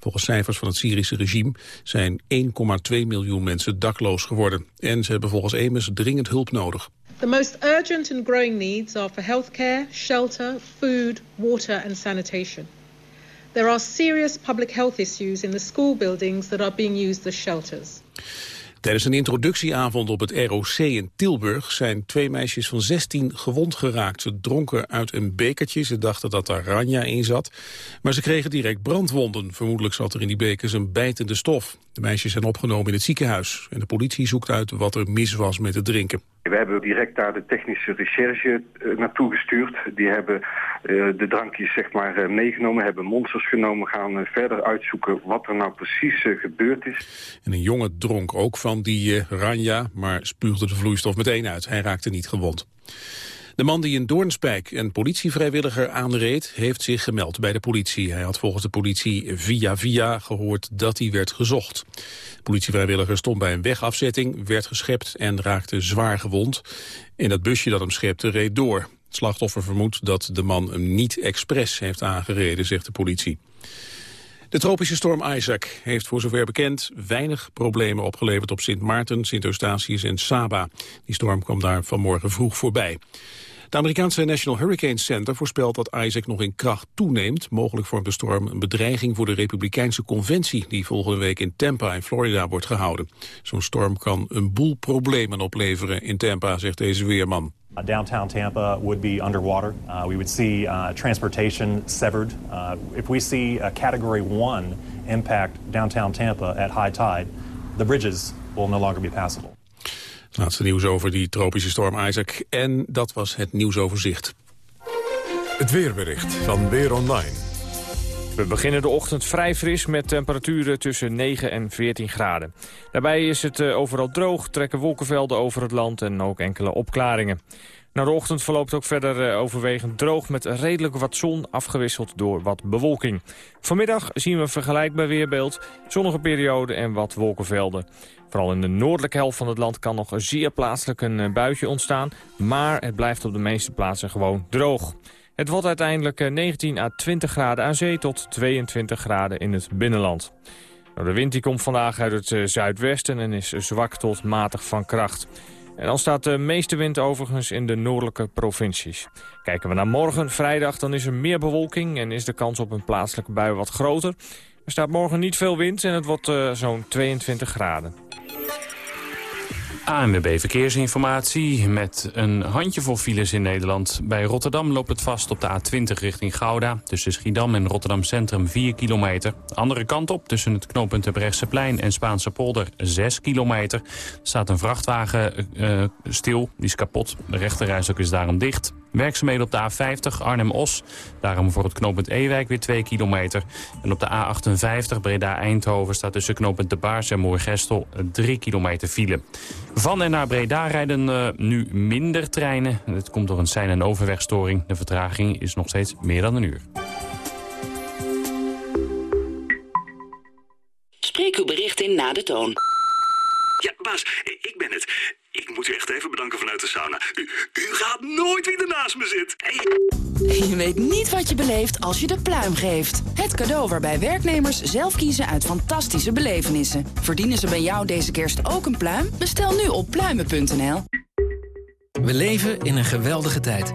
Volgens cijfers van het Syrische regime zijn 1,2 miljoen mensen dakloos geworden. En ze hebben volgens Amos dringend hulp nodig. The most urgent and growing needs are for healthcare, shelter, food, water and sanitation. There are serious public health issues in the school buildings that are being used as shelters. Tijdens een introductieavond op het ROC in Tilburg zijn twee meisjes van 16 gewond geraakt. Ze dronken uit een bekertje, ze dachten dat er ranja in zat. Maar ze kregen direct brandwonden. Vermoedelijk zat er in die bekers een bijtende stof. De meisjes zijn opgenomen in het ziekenhuis. En de politie zoekt uit wat er mis was met het drinken. We hebben direct daar de technische recherche uh, naartoe gestuurd. Die hebben uh, de drankjes zeg maar uh, meegenomen, hebben monsters genomen, gaan verder uitzoeken wat er nou precies gebeurd is. En een jongen dronk ook van die ranja, maar spuugde de vloeistof meteen uit. Hij raakte niet gewond. De man die in Doornspijk een politievrijwilliger aanreed... heeft zich gemeld bij de politie. Hij had volgens de politie via via gehoord dat hij werd gezocht. De politievrijwilliger stond bij een wegafzetting, werd geschept en raakte zwaar gewond. En dat busje dat hem schepte reed door. Het slachtoffer vermoedt dat de man hem niet expres heeft aangereden, zegt de politie. De tropische storm Isaac heeft voor zover bekend weinig problemen opgeleverd op Sint Maarten, Sint Eustatius en Saba. Die storm kwam daar vanmorgen vroeg voorbij. Het Amerikaanse National Hurricane Center voorspelt dat Isaac nog in kracht toeneemt. Mogelijk vormt de storm een bedreiging voor de Republikeinse conventie... die volgende week in Tampa in Florida wordt gehouden. Zo'n storm kan een boel problemen opleveren in Tampa, zegt deze weerman. Uh, downtown Tampa would be underwater. Uh, we would see uh, transportation severed. Uh, if we see a Category 1 impact downtown Tampa at high tide, the bridges will no longer be passable. Laatste nieuws over die tropische storm Isaac. En dat was het nieuwsoverzicht. Het weerbericht van Weer Online. We beginnen de ochtend vrij fris met temperaturen tussen 9 en 14 graden. Daarbij is het eh, overal droog, trekken wolkenvelden over het land en ook enkele opklaringen. Nou, de ochtend verloopt ook verder eh, overwegend droog met redelijk wat zon afgewisseld door wat bewolking. Vanmiddag zien we een vergelijkbaar weerbeeld, zonnige periode en wat wolkenvelden. Vooral in de noordelijke helft van het land kan nog zeer plaatselijk een eh, buitje ontstaan, maar het blijft op de meeste plaatsen gewoon droog. Het wordt uiteindelijk 19 à 20 graden aan zee tot 22 graden in het binnenland. Nou, de wind die komt vandaag uit het uh, zuidwesten en is zwak tot matig van kracht. En dan staat de meeste wind overigens in de noordelijke provincies. Kijken we naar morgen, vrijdag, dan is er meer bewolking... en is de kans op een plaatselijke bui wat groter. Er staat morgen niet veel wind en het wordt uh, zo'n 22 graden. ANWB Verkeersinformatie met een handjevol files in Nederland. Bij Rotterdam loopt het vast op de A20 richting Gouda. Tussen Schiedam en Rotterdam Centrum 4 kilometer. Andere kant op tussen het knooppunt Brechtseplein en Spaanse polder 6 kilometer. Er staat een vrachtwagen uh, stil, die is kapot. De rechterrijstok is daarom dicht. Werkzaamheden op de A50 Arnhem-Os. Daarom voor het knooppunt Ewijk weer 2 kilometer. En op de A58 Breda-Eindhoven staat tussen knooppunt De Baars en Moergestel 3 kilometer file. Van en naar Breda rijden uh, nu minder treinen. Het komt door een sein- en overwegstoring. De vertraging is nog steeds meer dan een uur. Spreek uw bericht in na de toon. Ja, baas, ik ben het. Ik moet u echt even bedanken vanuit de sauna. U, u gaat nooit wie er naast me zit. Hey. Je weet niet wat je beleeft als je de pluim geeft. Het cadeau waarbij werknemers zelf kiezen uit fantastische belevenissen. Verdienen ze bij jou deze kerst ook een pluim? Bestel nu op pluimen.nl. We leven in een geweldige tijd.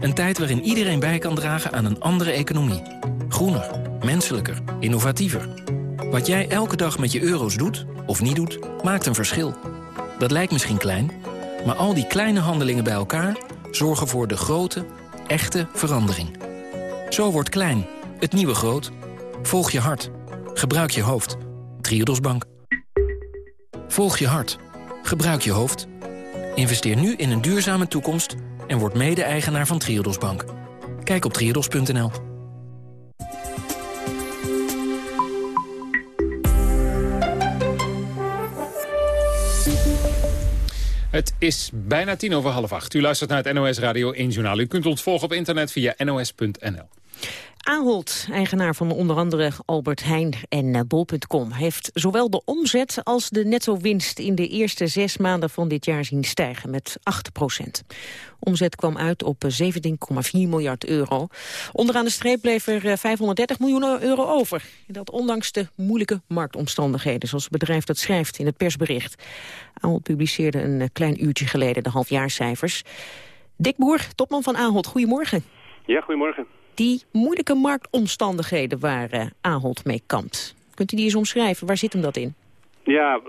Een tijd waarin iedereen bij kan dragen aan een andere economie. Groener, menselijker, innovatiever. Wat jij elke dag met je euro's doet, of niet doet, maakt een verschil. Dat lijkt misschien klein, maar al die kleine handelingen bij elkaar... zorgen voor de grote, echte verandering. Zo wordt klein, het nieuwe groot. Volg je hart. Gebruik je hoofd. Triodos Bank. Volg je hart. Gebruik je hoofd. Investeer nu in een duurzame toekomst... en word mede-eigenaar van Triodos Bank. Kijk op triodos.nl. Het is bijna tien over half acht. U luistert naar het NOS Radio 1 Journaal. U kunt ons volgen op internet via nos.nl. Ahold, eigenaar van onder andere Albert Heijn en eh, Bol.com... heeft zowel de omzet als de netto-winst in de eerste zes maanden van dit jaar zien stijgen met 8 procent. Omzet kwam uit op 17,4 miljard euro. Onderaan de streep bleef er 530 eh, miljoen euro over. Dat ondanks de moeilijke marktomstandigheden, zoals het bedrijf dat schrijft in het persbericht. Ahold publiceerde een eh, klein uurtje geleden de halfjaarcijfers. Dick Boer, topman van Ahold, goedemorgen. Ja, goedemorgen die moeilijke marktomstandigheden waar uh, Ahold mee kampt. Kunt u die eens omschrijven? Waar zit hem dat in? Ja,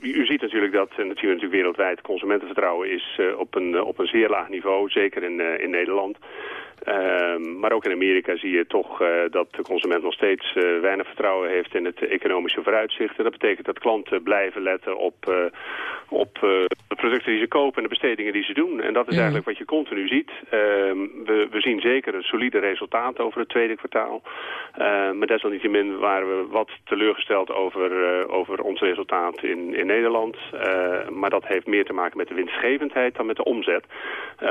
u ziet natuurlijk dat uh, natuurlijk wereldwijd consumentenvertrouwen is uh, op, een, op een zeer laag niveau, zeker in, in Nederland. Ehm, maar ook in Amerika zie je toch uh, dat de consument nog steeds uh, weinig vertrouwen heeft in het economische vooruitzicht. En dat betekent dat klanten blijven letten op, uh, op de producten die ze kopen en de bestedingen die ze doen. En dat is eigenlijk wat je continu ziet. Ehm, we, we, zien zeker een solide resultaat over het tweede kwartaal. Ehm, maar desalniettemin waren we wat teleurgesteld over, over ons resultaat in, in Nederland. maar dat heeft meer te maken met de winstgevendheid dan met de omzet.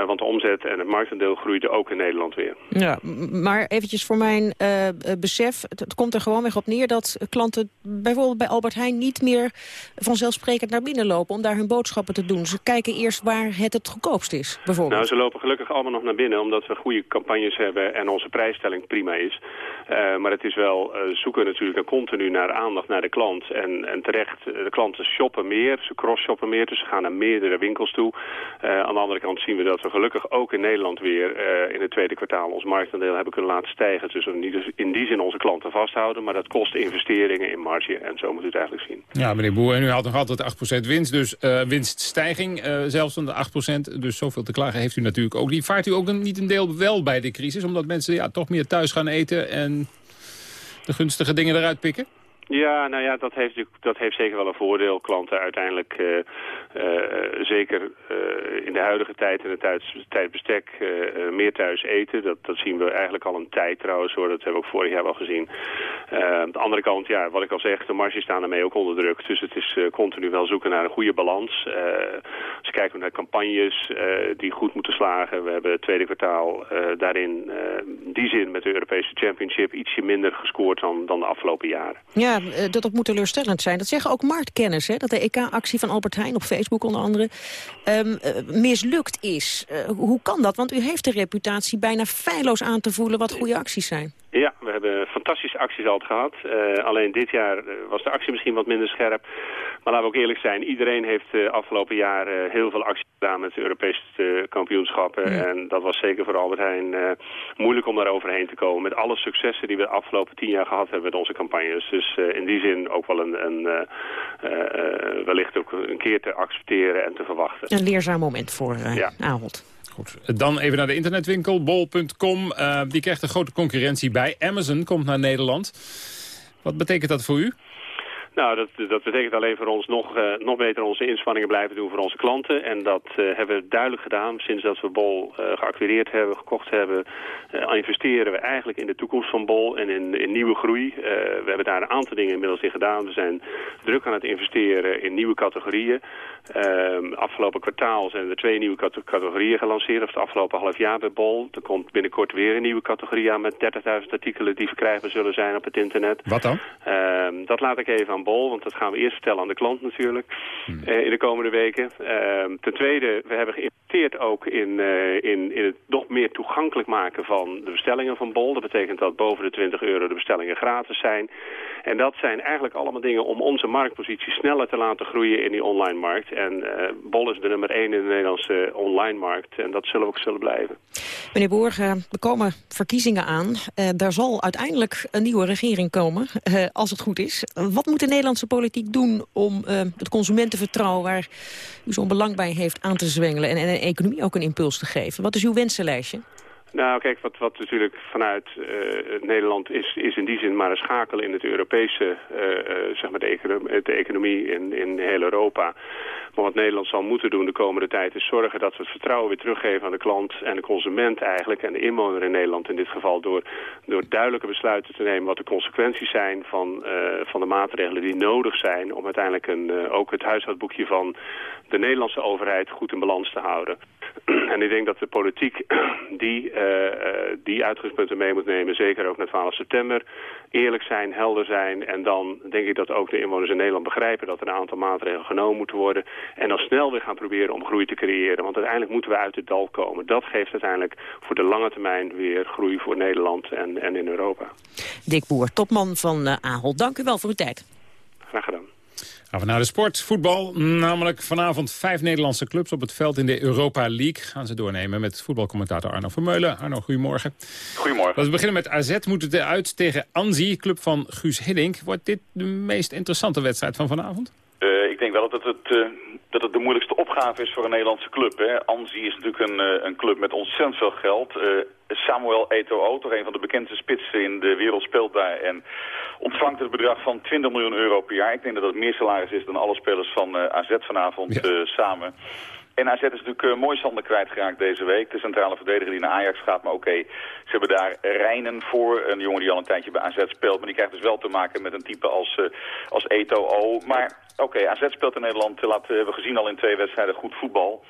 want de omzet en het marktendeel groeiden ook in Nederland weer. Ja, maar eventjes voor mijn uh, besef, het, het, komt er gewoon weg op neer dat klanten bijvoorbeeld bij Albert Heijn niet meer vanzelfsprekend naar binnen lopen om daar hun boodschappen te doen. Ze kijken eerst waar het het goedkoopst is, bijvoorbeeld. Nou, ze lopen gelukkig allemaal nog naar binnen omdat we goede campagnes hebben en onze prijsstelling prima is. Uh, maar het is wel uh, zoeken natuurlijk continu naar aandacht naar de klant. En, en terecht, de klanten shoppen meer, ze cross-shoppen meer, dus ze gaan naar meerdere winkels toe. aan de andere kant zien we dat we gelukkig ook in Nederland weer in het tweede tweede kwartaal ons marktaandeel hebben kunnen laten stijgen. Dus we niet in die zin onze klanten vasthouden. Maar dat kost investeringen in marge. En zo moet u het eigenlijk zien. Ja, meneer Boer, en u had nog altijd 8% winst. Dus uh, winststijging, uh, zelfs van de 8%. Dus zoveel te klagen heeft u natuurlijk ook niet. Vaart u ook niet een deel wel bij de crisis? Omdat mensen ja, toch meer thuis gaan eten en de gunstige dingen eruit pikken? Ja, nou ja, dat heeft, dat heeft zeker wel een voordeel. Klanten uiteindelijk, uh, uh, zeker uh, in de huidige tijd en het tijdbestek, meer thuis eten. Dat, dat zien we eigenlijk al een tijd trouwens hoor. Dat hebben we ook vorig jaar wel gezien. aan de andere kant, ja, wat ik al zeg, de marges staan ermee ook onder druk. Dus het is continu wel zoeken naar een goede balans. als we kijken naar campagnes die goed moeten slagen. We hebben het tweede kwartaal daarin, die zin met de Europese Championship, ietsje minder gescoord dan, dan de afgelopen jaren. Ja, uh, dat moet teleurstellend zijn. Dat zeggen ook marktkenners, hè, dat de EK-actie van Albert Heijn op Facebook onder andere um, uh, mislukt is. Uh, hoe kan dat? Want u heeft de reputatie bijna feilloos aan te voelen wat goede acties zijn. Ja, we hebben fantastische acties altijd gehad. Alleen dit jaar was de actie misschien wat minder scherp. Maar laten we ook eerlijk zijn, iedereen heeft de uh, afgelopen jaren heel veel acties gedaan met de Europese kampioenschappen. Ja. En dat was zeker voor Albert Heijn moeilijk om daar overheen te komen. Met alle successen die we de afgelopen tien jaar gehad hebben met onze campagnes. Dus in die zin ook wel een, een wellicht ook een keer te accepteren en te verwachten. Een leerzaam moment voor ja. Ahold. Goed. Dan even naar de internetwinkel, bol.com. Uh, die krijgt een grote concurrentie bij. Amazon komt naar Nederland. Wat betekent dat voor u? Nou, dat, dat betekent alleen voor ons nog, uh, nog beter onze inspanningen blijven doen voor onze klanten. En dat uh, hebben we duidelijk gedaan sinds dat we Bol uh, geacquireerd hebben, gekocht hebben. investeren we eigenlijk in de toekomst van Bol en in, in nieuwe groei. we hebben daar een aantal dingen inmiddels in gedaan. We zijn druk aan het investeren in nieuwe categorieën. Ehm, afgelopen kwartaal zijn er twee nieuwe categorieën gelanceerd. Of het afgelopen half jaar bij Bol. Er komt binnenkort weer een nieuwe categorie aan met 30.000 artikelen die verkrijgbaar zullen zijn op het internet. Wat dan? Ehm, dat laat ik even aan Bol, want dat gaan we eerst vertellen aan de klant natuurlijk. Hmm. Uh, in de komende weken. Ehm, ten tweede, we hebben geïnvesteerd ook in, uh, in, in het nog meer toegankelijk maken van de bestellingen van Bol. Dat betekent dat boven de 20 euro de bestellingen gratis zijn. En dat zijn eigenlijk allemaal dingen om onze marktpositie sneller te laten groeien in die online markt. En uh, Bol is de nummer 1 in de Nederlandse online markt. En dat zullen we ook zullen blijven. Meneer Boer, uh, er komen verkiezingen aan. Uh, daar zal uiteindelijk een nieuwe regering komen, als het goed is. wat moet Nederlandse politiek doen om het consumentenvertrouwen... waar u zo'n belang bij heeft aan te zwengelen... en, en de economie ook een impuls te geven? Wat is uw wensenlijstje? Nou, kijk, wat, wat natuurlijk vanuit uh, Nederland is, is in die zin maar een schakel in het Europese, uh, uh, zeg maar de, economie, de economie in, in heel Europa. Maar wat Nederland zal moeten doen de komende tijd is zorgen dat we het vertrouwen weer teruggeven aan de klant en de consument eigenlijk. En de inwoner in Nederland in dit geval door, door duidelijke besluiten te nemen wat de consequenties zijn van, van de maatregelen die nodig zijn om uiteindelijk een, ook het huishoudboekje van de Nederlandse overheid goed in balans te houden. en ik denk dat de politiek die, uh, die uitgangspunten mee moet nemen, zeker ook na 12 september, eerlijk zijn, helder zijn. En dan denk ik dat ook de inwoners in Nederland begrijpen dat er een aantal maatregelen genomen moeten worden. En dan snel weer gaan proberen om groei te creëren. Want uiteindelijk moeten we uit het dal komen. Dat geeft uiteindelijk voor de lange termijn weer groei voor Nederland en, en in Europa. Dick Boer, topman van uh, Ahold. Dank u wel voor uw tijd. Graag gedaan. Gaan we naar de sport, voetbal. Namelijk vanavond vijf Nederlandse clubs op het veld in de Europa League. Gaan ze doornemen met voetbalcommentator Arno Vermeulen. Arno, goedemorgen. Goedemorgen. Laten we beginnen met AZ. Moet het eruit tegen Anzi, club van Guus Hiddink. Wordt dit de meest interessante wedstrijd van vanavond? Uh, ik denk wel dat het, het, uh, dat het de moeilijkste opgave is voor een Nederlandse club. Hè. Anzi is natuurlijk een, uh, een club met ontzettend veel geld. Samuel Eto'o, toch een van de bekendste spitsen in de wereld, speelt daar. En ontvangt het bedrag van 20 miljoen euro per jaar. Ik denk dat dat meer salaris is dan alle spelers van AZ vanavond ja. samen. En AZ is natuurlijk uh, mooi Sander kwijtgeraakt deze week. De centrale verdediger die naar Ajax gaat. Maar oké, ze hebben daar Rijnen voor. Een jongen die al een tijdje bij AZ speelt. Maar die krijgt dus wel te maken met een type als, uh, als Eto'o. Maar oké, AZ speelt in Nederland, laat, hebben we gezien al in twee wedstrijden, goed voetbal.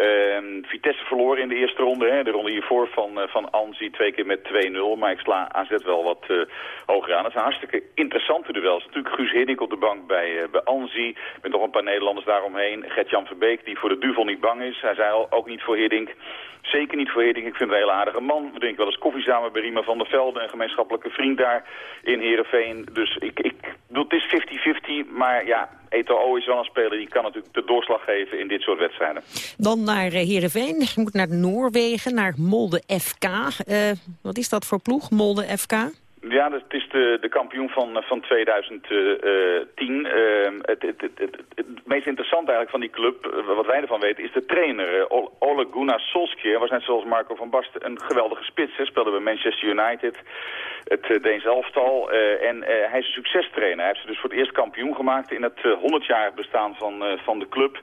Uh, Vitesse verloor in de eerste ronde. Hè, de ronde hiervoor van, uh, van Anzi twee keer met 2-0. Maar ik sla AZ wel wat uh, hoger aan. Het zijn hartstikke interessante duels. Natuurlijk Guus Hiddink op de bank bij, bij Anzi. Met nog een paar Nederlanders daaromheen. Gert-Jan Verbeek die voor de duvel niet bang is. Hij zei al, ook niet voor Hiddink. Zeker niet voor Hiddink. Ik vind het een hele aardige man. We drinken wel eens koffie samen bij Rima van der Velde. Een gemeenschappelijke vriend daar in Heerenveen. Dus ik, ik het is 50-50. Maar ja, Eto'o is wel een speler die kan natuurlijk de doorslag geven in dit soort wedstrijden. Dan naar Heerenveen. Je moet naar Noorwegen, naar Molde FK. Uh, wat is dat voor ploeg, Molde FK? Ja, dat is de, de kampioen van, van 2010. Uh, het, het, het, het, meest interessante eigenlijk van die club, wat wij ervan weten, is de trainer. Ole Gunnar Solskjaer was net zoals Marco van Basten een geweldige spits. Hè. Speelde bij Manchester United, het Deens elftal. En hij is een succestrainer. Hij heeft ze dus voor het eerst kampioen gemaakt in het 100-jarig bestaan van, van de club.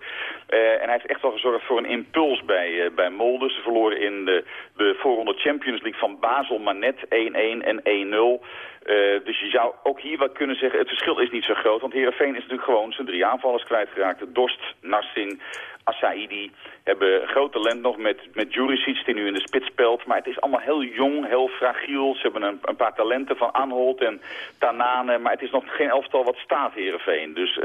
en hij heeft echt wel gezorgd voor een impuls bij, bij Molde. Ze verloren in de, de voorronde Champions League van Basel maar net 1-1 en 1-0. Uh, dus je zou ook hier wat kunnen zeggen, het verschil is niet zo groot. Want Heerenveen is natuurlijk gewoon zijn drie aanvallers kwijtgeraakt. Dorst, Narsin, Asaidi hebben groot talent nog met, met Juricic die nu in de spits speelt. Maar het is allemaal heel jong, heel fragiel. Ze hebben een, een paar talenten van Anholt en Tanane. Maar het is nog geen elftal wat staat, Heerenveen. Dus uh,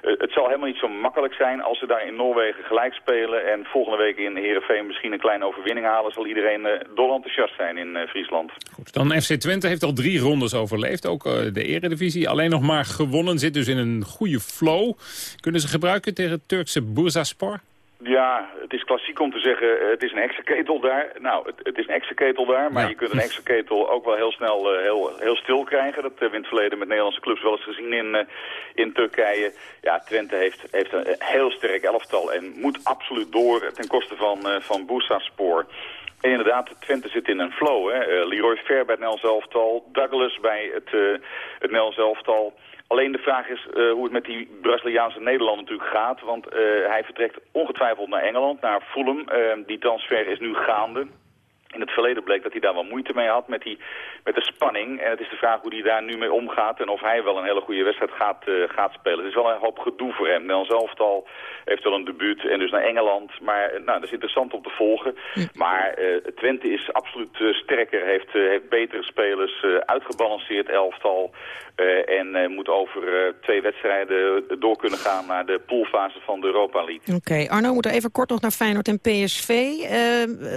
het zal helemaal niet zo makkelijk zijn als ze daar in Noorwegen gelijk spelen. En volgende week in Heerenveen misschien een kleine overwinning halen. Zal iedereen uh, dol enthousiast zijn in uh, Friesland. Goed, dan FC Twente heeft al drie rondes overleefd. Ook de eredivisie. Alleen nog maar gewonnen. Zit dus in een goede flow. Kunnen ze gebruiken tegen Turkse Bursaspor? Ja, het is klassiek om te zeggen, het is een extra-ketel daar. Nou, het, het, is een extra-ketel daar, maar ja. je kunt een extra-ketel ook wel heel snel uh, heel, heel stil krijgen. Dat hebben we in het verleden met Nederlandse clubs wel eens gezien in, uh, in Turkije. Ja, Twente heeft, heeft een heel sterk elftal en moet absoluut door ten koste van, uh, van. En inderdaad, Twente zit in een flow. Hè. Leroy Fair bij het Nels elftal, Douglas bij het, uh, het Nels elftal. Alleen de vraag is uh, hoe het met die Braziliaanse Nederland natuurlijk gaat. Want hij vertrekt ongetwijfeld naar Engeland, naar Fulham. die transfer is nu gaande. In het verleden bleek dat hij daar wel moeite mee had met, die, met de spanning. En het is de vraag hoe hij daar nu mee omgaat en of hij wel een hele goede wedstrijd gaat, uh, gaat spelen. Het is wel een hoop gedoe voor hem. Nel zelftal heeft wel een debuut en dus naar Engeland. Maar uh, nou, dat is interessant om te volgen. Maar uh, Twente is absoluut sterker, heeft, heeft betere spelers, uitgebalanceerd elftal. en moet over twee wedstrijden door kunnen gaan naar de poolfase van de Europa League. Oké, okay. Arno, moet er even kort nog naar Feyenoord en PSV.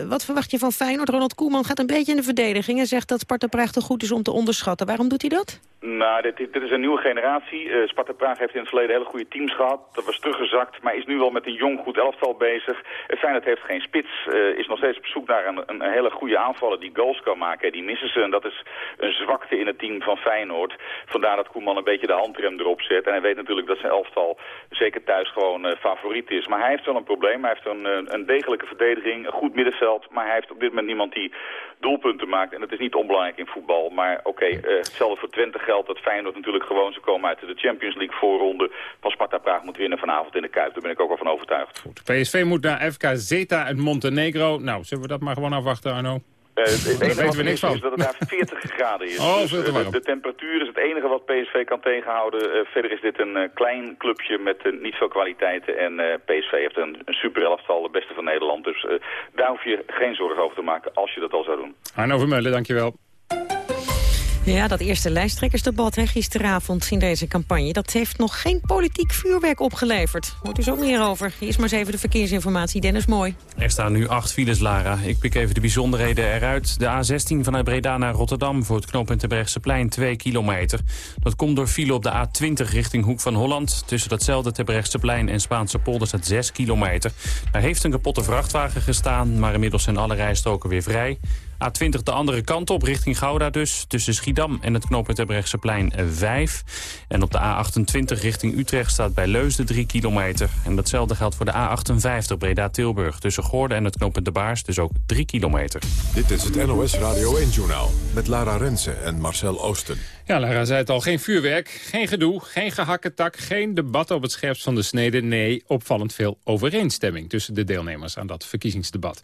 wat verwacht je van Feyenoord? Ronald Koeman gaat een beetje in de verdediging... en zegt dat Sparta Praag te goed is om te onderschatten. Waarom doet hij dat? Nou, dit, is een nieuwe generatie. Uh, Sparta Praag heeft in het verleden hele goede teams gehad. Dat was teruggezakt, maar is nu wel met een jong goed elftal bezig. Het Feyenoord heeft geen spits, uh, is nog steeds op zoek naar een, een, hele goede aanvaller die goals kan maken. Die missen ze en dat is een zwakte in het team van Feyenoord. Vandaar dat Koeman een beetje de handrem erop zet. En hij weet natuurlijk dat zijn elftal zeker thuis gewoon uh, favoriet is. Maar hij heeft wel een probleem. Hij heeft een, een degelijke verdediging, een goed middenveld, maar hij heeft op dit moment niemand iemand die doelpunten maakt. En dat is niet onbelangrijk in voetbal. Maar oké, uh, hetzelfde voor Twente geldt. Dat Feyenoord natuurlijk gewoon ze komen uit de Champions League voorronde. Van Sparta Praag moet winnen vanavond in de Kuip. Daar ben ik ook al van overtuigd. Goed. PSV moet naar FK Zeta uit Montenegro. Nou, zullen we dat maar gewoon afwachten, Arno? Uh, het enige weten we niks van. is dat het daar 40 graden is. Oh, dus, warm. De, de, temperatuur is het enige wat PSV kan tegenhouden. Uh, verder is dit een klein clubje met niet veel kwaliteiten. En PSV heeft een, een super elftal, de beste van Nederland. Dus daar hoef je geen zorgen over te maken als je dat al zou doen. Arno Vermeulen, dankjewel. Ja, dat eerste lijsttrekkersdebat hè, gisteravond in deze campagne... dat heeft nog geen politiek vuurwerk opgeleverd. Hoort dus ook meer over. Eerst maar eens even de verkeersinformatie. Dennis Mooi. Er staan nu acht files, Lara. Ik pik even de bijzonderheden eruit. De A16 vanuit Breda naar Rotterdam voor het knooppunt plein 2 kilometer. Dat komt door file op de A20 richting Hoek van Holland. Tussen datzelfde plein en Spaanse polder staat 6 kilometer. Daar heeft een kapotte vrachtwagen gestaan... maar inmiddels zijn alle rijstroken weer vrij. A20 de andere kant op, richting Gouda dus. Tussen Schiedam en het knooppunt plein 5. En op de A28 richting Utrecht staat bij Leusden 3 kilometer. En datzelfde geldt voor de A58 Breda-Tilburg. Tussen Goorden en het knooppunt De Baars dus ook 3 kilometer. Dit is het NOS Radio 1-journaal met Lara Rensen en Marcel Oosten. Ja, Lara zei het al, geen vuurwerk, geen gedoe, geen gehakketak... geen debat op het scherpst van de snede. Nee, opvallend veel overeenstemming tussen de deelnemers aan dat verkiezingsdebat.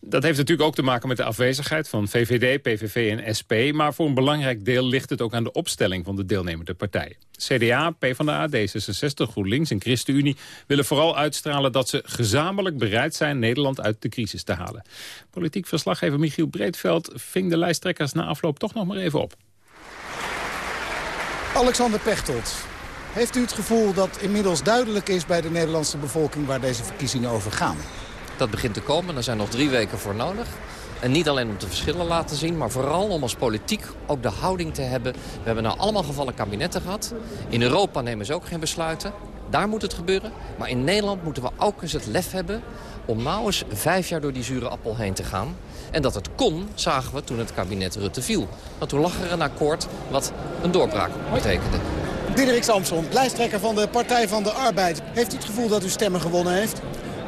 Dat heeft natuurlijk ook te maken met de afwezigheid van VVD, PVV en SP... maar voor een belangrijk deel ligt het ook aan de opstelling van de deelnemende partijen. CDA, PvdA, D66, GroenLinks en ChristenUnie willen vooral uitstralen... dat ze gezamenlijk bereid zijn Nederland uit de crisis te halen. Politiek verslaggever Michiel Breedveld ving de lijsttrekkers na afloop toch nog maar even op. Alexander Pechtold, heeft u het gevoel dat inmiddels duidelijk is bij de Nederlandse bevolking waar deze verkiezingen over gaan? Dat begint te komen, er zijn nog drie weken voor nodig. En niet alleen om de verschillen laten zien, maar vooral om als politiek ook de houding te hebben. We hebben nou allemaal gevallen kabinetten gehad. In Europa nemen ze ook geen besluiten. Daar moet het gebeuren. Maar in Nederland moeten we ook eens het lef hebben om nou eens vijf jaar door die zure appel heen te gaan. En dat het kon, zagen we toen het kabinet Rutte viel. Want toen lag er een akkoord wat een doorbraak betekende. Diederik Samson, lijsttrekker van de Partij van de Arbeid. Heeft u het gevoel dat u stemmen gewonnen heeft?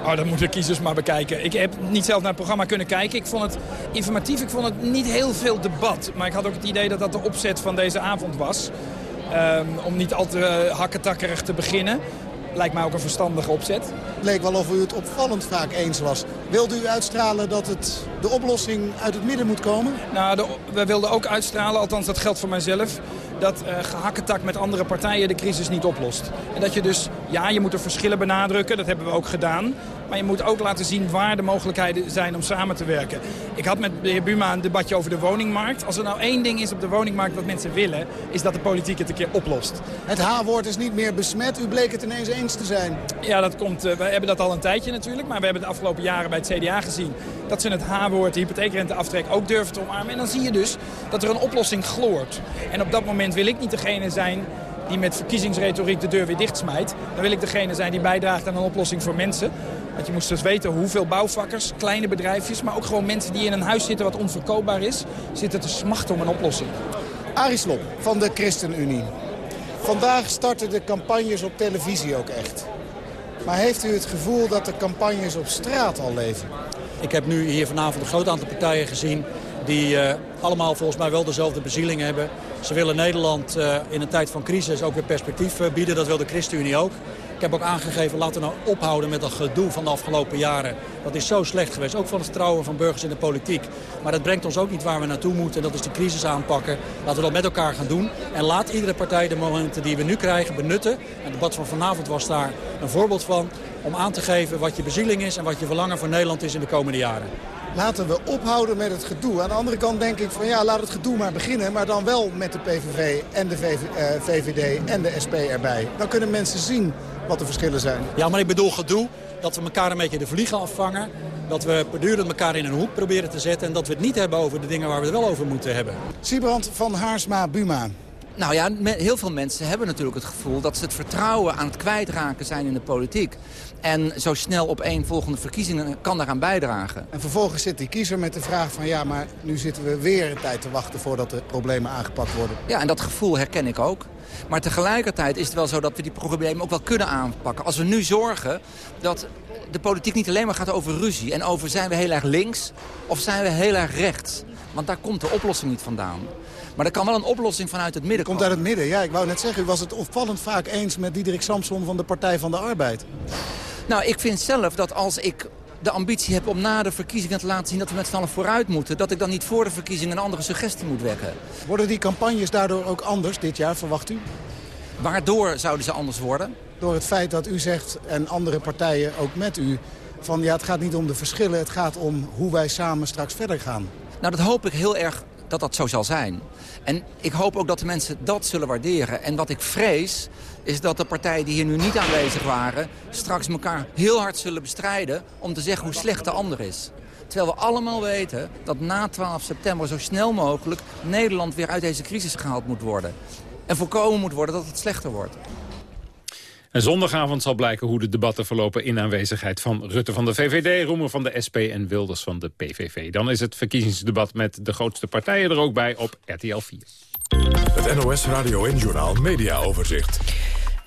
Oh, dat moeten kiezers maar bekijken. Ik heb niet zelf naar het programma kunnen kijken. Ik vond het informatief, ik vond het niet heel veel debat. Maar ik had ook het idee dat dat de opzet van deze avond was. Um, om niet al te hakketakkerig te beginnen. Lijkt mij ook een verstandige opzet. Het leek wel of u het opvallend vaak eens was. Wilde u uitstralen dat het, de oplossing uit het midden moet komen? Nou, de, we wilden ook uitstralen, althans dat geldt voor mijzelf dat uh, gehakketak met andere partijen de crisis niet oplost. En dat je dus, ja, je moet de verschillen benadrukken, dat hebben we ook gedaan. Maar je moet ook laten zien waar de mogelijkheden zijn om samen te werken. Ik had met de heer Buma een debatje over de woningmarkt. Als er nou één ding is op de woningmarkt wat mensen willen... is dat de politiek het een keer oplost. Het H-woord is niet meer besmet. U bleek het ineens eens te zijn. Ja, dat komt, uh, we hebben dat al een tijdje natuurlijk. Maar we hebben de afgelopen jaren bij het CDA gezien... dat ze het H-woord, de hypotheekrenteaftrek, ook durven te omarmen. En dan zie je dus dat er een oplossing gloort. En op dat moment wil ik niet degene zijn die met verkiezingsretoriek de deur weer dichtsmijt. Dan wil ik degene zijn die bijdraagt aan een oplossing voor mensen. Want je moest dus weten hoeveel bouwvakkers, kleine bedrijfjes... maar ook gewoon mensen die in een huis zitten wat onverkoopbaar is... zitten te smachten om een oplossing. Arie Slob van de ChristenUnie. Vandaag starten de campagnes op televisie ook echt. Maar heeft u het gevoel dat de campagnes op straat al leven? Ik heb nu hier vanavond een groot aantal partijen gezien... die uh, allemaal volgens mij wel dezelfde bezieling hebben. Ze willen Nederland uh, in een tijd van crisis ook weer perspectief uh, bieden. Dat wil de ChristenUnie ook. Ik heb ook aangegeven, laten we nou ophouden met dat gedoe van de afgelopen jaren. Dat is zo slecht geweest, ook van het vertrouwen van burgers in de politiek. Maar dat brengt ons ook niet waar we naartoe moeten. En dat is de crisis aanpakken. Laten we dat met elkaar gaan doen. En laat iedere partij de momenten die we nu krijgen benutten. En het debat van vanavond was daar een voorbeeld van. Om aan te geven wat je bezieling is en wat je verlangen voor Nederland is in de komende jaren. Laten we ophouden met het gedoe. Aan de andere kant denk ik van ja, laat het gedoe maar beginnen. Maar dan wel met de PVV en de VVD en de SP erbij. Dan kunnen mensen zien wat de verschillen zijn. Ja, maar ik bedoel gedoe dat we elkaar een beetje de vliegen afvangen. Dat we voortdurend elkaar in een hoek proberen te zetten. En dat we het niet hebben over de dingen waar we het wel over moeten hebben. Siebrand van Haarsma-Buma. Nou ja, heel veel mensen hebben natuurlijk het gevoel dat ze het vertrouwen aan het kwijtraken zijn in de politiek. En zo snel op één volgende verkiezingen kan daaraan bijdragen. En vervolgens zit die kiezer met de vraag van ja, maar nu zitten we weer een tijd te wachten voordat de problemen aangepakt worden. Ja, en dat gevoel herken ik ook. Maar tegelijkertijd is het wel zo dat we die problemen ook wel kunnen aanpakken. Als we nu zorgen dat de politiek niet alleen maar gaat over ruzie... en over zijn we heel erg links of zijn we heel erg rechts. Want daar komt de oplossing niet vandaan. Maar er kan wel een oplossing vanuit het midden Komt uit het midden, ja. Ik wou net zeggen, u was het opvallend vaak eens met Diederik Samson van de Partij van de Arbeid. Nou, ik vind zelf dat als ik de ambitie heb om na de verkiezingen te laten zien dat we met z'n allen vooruit moeten... dat ik dan niet voor de verkiezingen een andere suggestie moet wekken. Worden die campagnes daardoor ook anders dit jaar, verwacht u? Waardoor zouden ze anders worden? Door het feit dat u zegt, en andere partijen ook met u... van ja, het gaat niet om de verschillen, het gaat om hoe wij samen straks verder gaan. Nou, dat hoop ik heel erg dat dat zo zal zijn. En ik hoop ook dat de mensen dat zullen waarderen. En wat ik vrees, is dat de partijen die hier nu niet aanwezig waren... straks elkaar heel hard zullen bestrijden om te zeggen hoe slecht de ander is. Terwijl we allemaal weten dat na 12 september zo snel mogelijk... Nederland weer uit deze crisis gehaald moet worden. En voorkomen moet worden dat het slechter wordt. Zondagavond zal blijken hoe de debatten verlopen in aanwezigheid van Rutte van de VVD, Roemer van de SP en Wilders van de PVV. Dan is het verkiezingsdebat met de grootste partijen er ook bij op RTL 4. Het NOS Radio en Journaal Media Overzicht.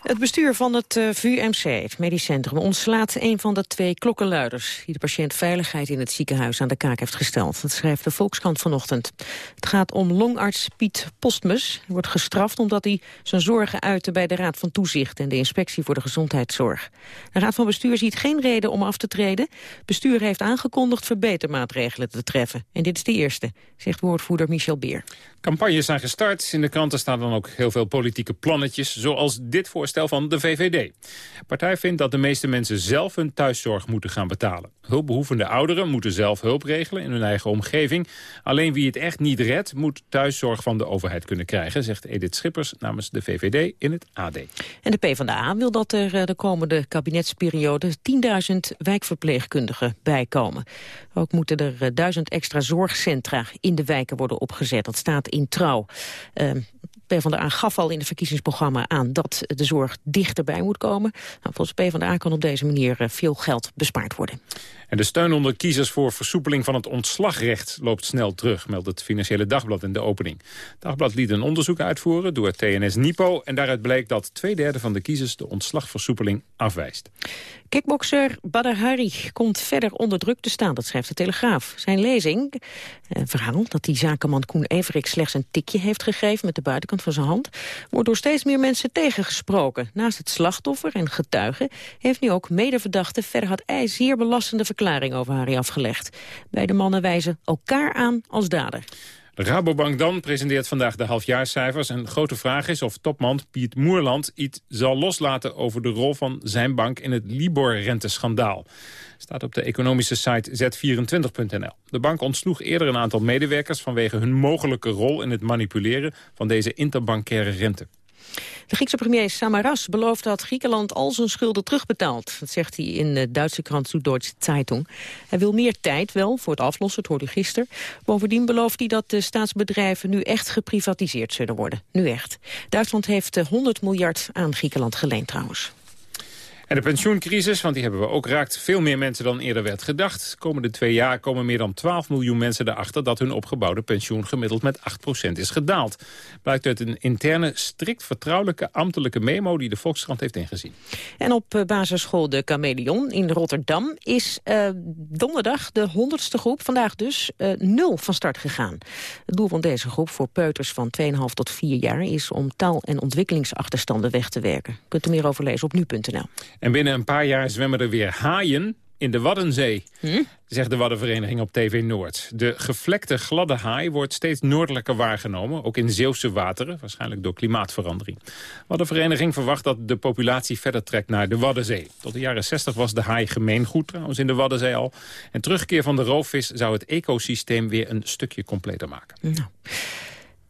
Het bestuur van het uh, VUMC, het medisch centrum, ontslaat een van de twee klokkenluiders... die de patiënt veiligheid in het ziekenhuis aan de kaak heeft gesteld. Dat schrijft de Volkskrant vanochtend. Het gaat om longarts Piet Postmus. Hij wordt gestraft omdat hij zijn zorgen uitte bij de Raad van Toezicht... en de Inspectie voor de Gezondheidszorg. De Raad van Bestuur ziet geen reden om af te treden. Bestuur heeft aangekondigd verbetermaatregelen te treffen. En dit is de eerste, zegt woordvoerder Michel Beer. Campagnes zijn gestart. In de kranten staan dan ook heel veel politieke plannetjes... zoals dit voorstel van de VVD. De partij vindt dat de meeste mensen zelf hun thuiszorg moeten gaan betalen. Hulpbehoevende ouderen moeten zelf hulp regelen in hun eigen omgeving. Alleen wie het echt niet redt, moet thuiszorg van de overheid kunnen krijgen... zegt Edith Schippers namens de VVD in het AD. En de PvdA wil dat er eh, de komende kabinetsperiode 10.000 wijkverpleegkundigen bijkomen. Ook moeten er 1000 extra zorgcentra in de wijken worden opgezet. Dat staat in trouw. Uh, PvdA gaf al in het verkiezingsprogramma aan dat de zorg dichterbij moet komen. Nou, volgens PvdA kan op deze manier eh, veel geld bespaard worden. En de steun onder kiezers voor versoepeling van het ontslagrecht loopt snel terug, meldt het Financiële Dagblad in de opening. Het Dagblad liet een onderzoek uitvoeren door TNS Nipo en daaruit bleek dat twee derde van de kiezers de ontslagversoepeling afwijst. Kickbokser Badr Hari komt verder onder druk te staan, dat schrijft de Telegraaf. Zijn lezing, een verhaal dat die zakenman Koen Everik slechts een tikje heeft gegeven met de buitenkant van zijn hand, wordt door steeds meer mensen tegengesproken. Naast het slachtoffer en getuigen heeft nu ook medeverdachte Ferhat I zeer belastende verklaring over Hari afgelegd. Beide mannen wijzen elkaar aan als dader. De Rabobank dan presenteert vandaag de halfjaarscijfers. En grote vraag is of topman Piet Moerland iets zal loslaten... over de rol van zijn bank in het Libor-renteschandaal. Staat op de economische site z24.nl. De bank ontsloeg eerder een aantal medewerkers... vanwege hun mogelijke rol in het manipuleren van deze interbankaire rente. De Griekse premier Samaras belooft dat Griekenland al zijn schulden terugbetaalt. Dat zegt hij in de Duitse krant Süddeutsche Zeitung. Hij wil meer tijd wel voor het aflossen, het hoorde u gisteren. Bovendien belooft hij dat de staatsbedrijven nu echt geprivatiseerd zullen worden. Nu echt. Duitsland heeft 100 miljard aan Griekenland geleend trouwens. En de pensioencrisis, want die hebben we ook raakt veel meer mensen dan eerder werd gedacht. Komende twee jaar komen meer dan 12 miljoen mensen erachter dat hun opgebouwde pensioen gemiddeld met 8% is gedaald. Blijkt uit een interne, strikt vertrouwelijke ambtelijke memo die de Volkskrant heeft ingezien. En op eh, basisschool De Chameleon in Rotterdam is uh, donderdag de honderdste groep, vandaag dus, uh, nul van start gegaan. Het doel van deze groep voor peuters van 2,5 tot 4 jaar is om taal- en ontwikkelingsachterstanden weg te werken. Kunt er meer over lezen op nu.nl. En binnen een paar jaar zwemmen er weer haaien in de Waddenzee, hm? zegt de Waddenvereniging op TV Noord. De gevlekte gladde haai wordt steeds noordelijker waargenomen, ook in Zeeuwse wateren, waarschijnlijk door klimaatverandering. Waddenvereniging verwacht dat de populatie verder trekt naar de Waddenzee. Tot de jaren 60 was de haai gemeengoed trouwens in de Waddenzee al. En terugkeer van de roofvis zou het ecosysteem weer een stukje completer maken. Nou.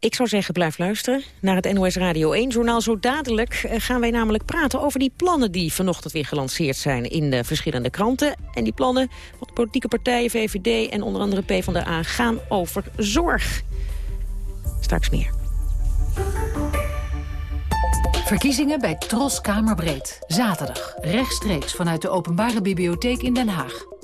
Ik zou zeggen, blijf luisteren naar het NOS Radio 1-journaal. Zo dadelijk eh, gaan wij namelijk praten over die plannen... die vanochtend weer gelanceerd zijn in de verschillende kranten. En die plannen van de politieke partijen, VVD en onder andere PvdA... gaan over zorg. Straks meer. Verkiezingen bij Tros Kamerbreed. Zaterdag, rechtstreeks vanuit de Openbare Bibliotheek in Den Haag.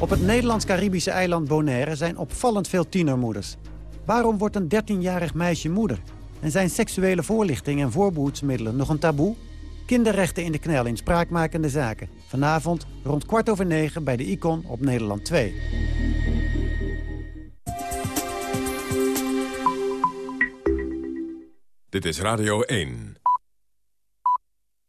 Op het Nederlands-Caribische eiland Bonaire zijn opvallend veel tienermoeders. Waarom wordt een 13-jarig meisje moeder? En zijn seksuele voorlichting en voorbehoedsmiddelen nog een taboe? Kinderrechten in de knel in spraakmakende zaken. Vanavond rond kwart over negen bij de Icon op Nederland 2. Dit is Radio 1.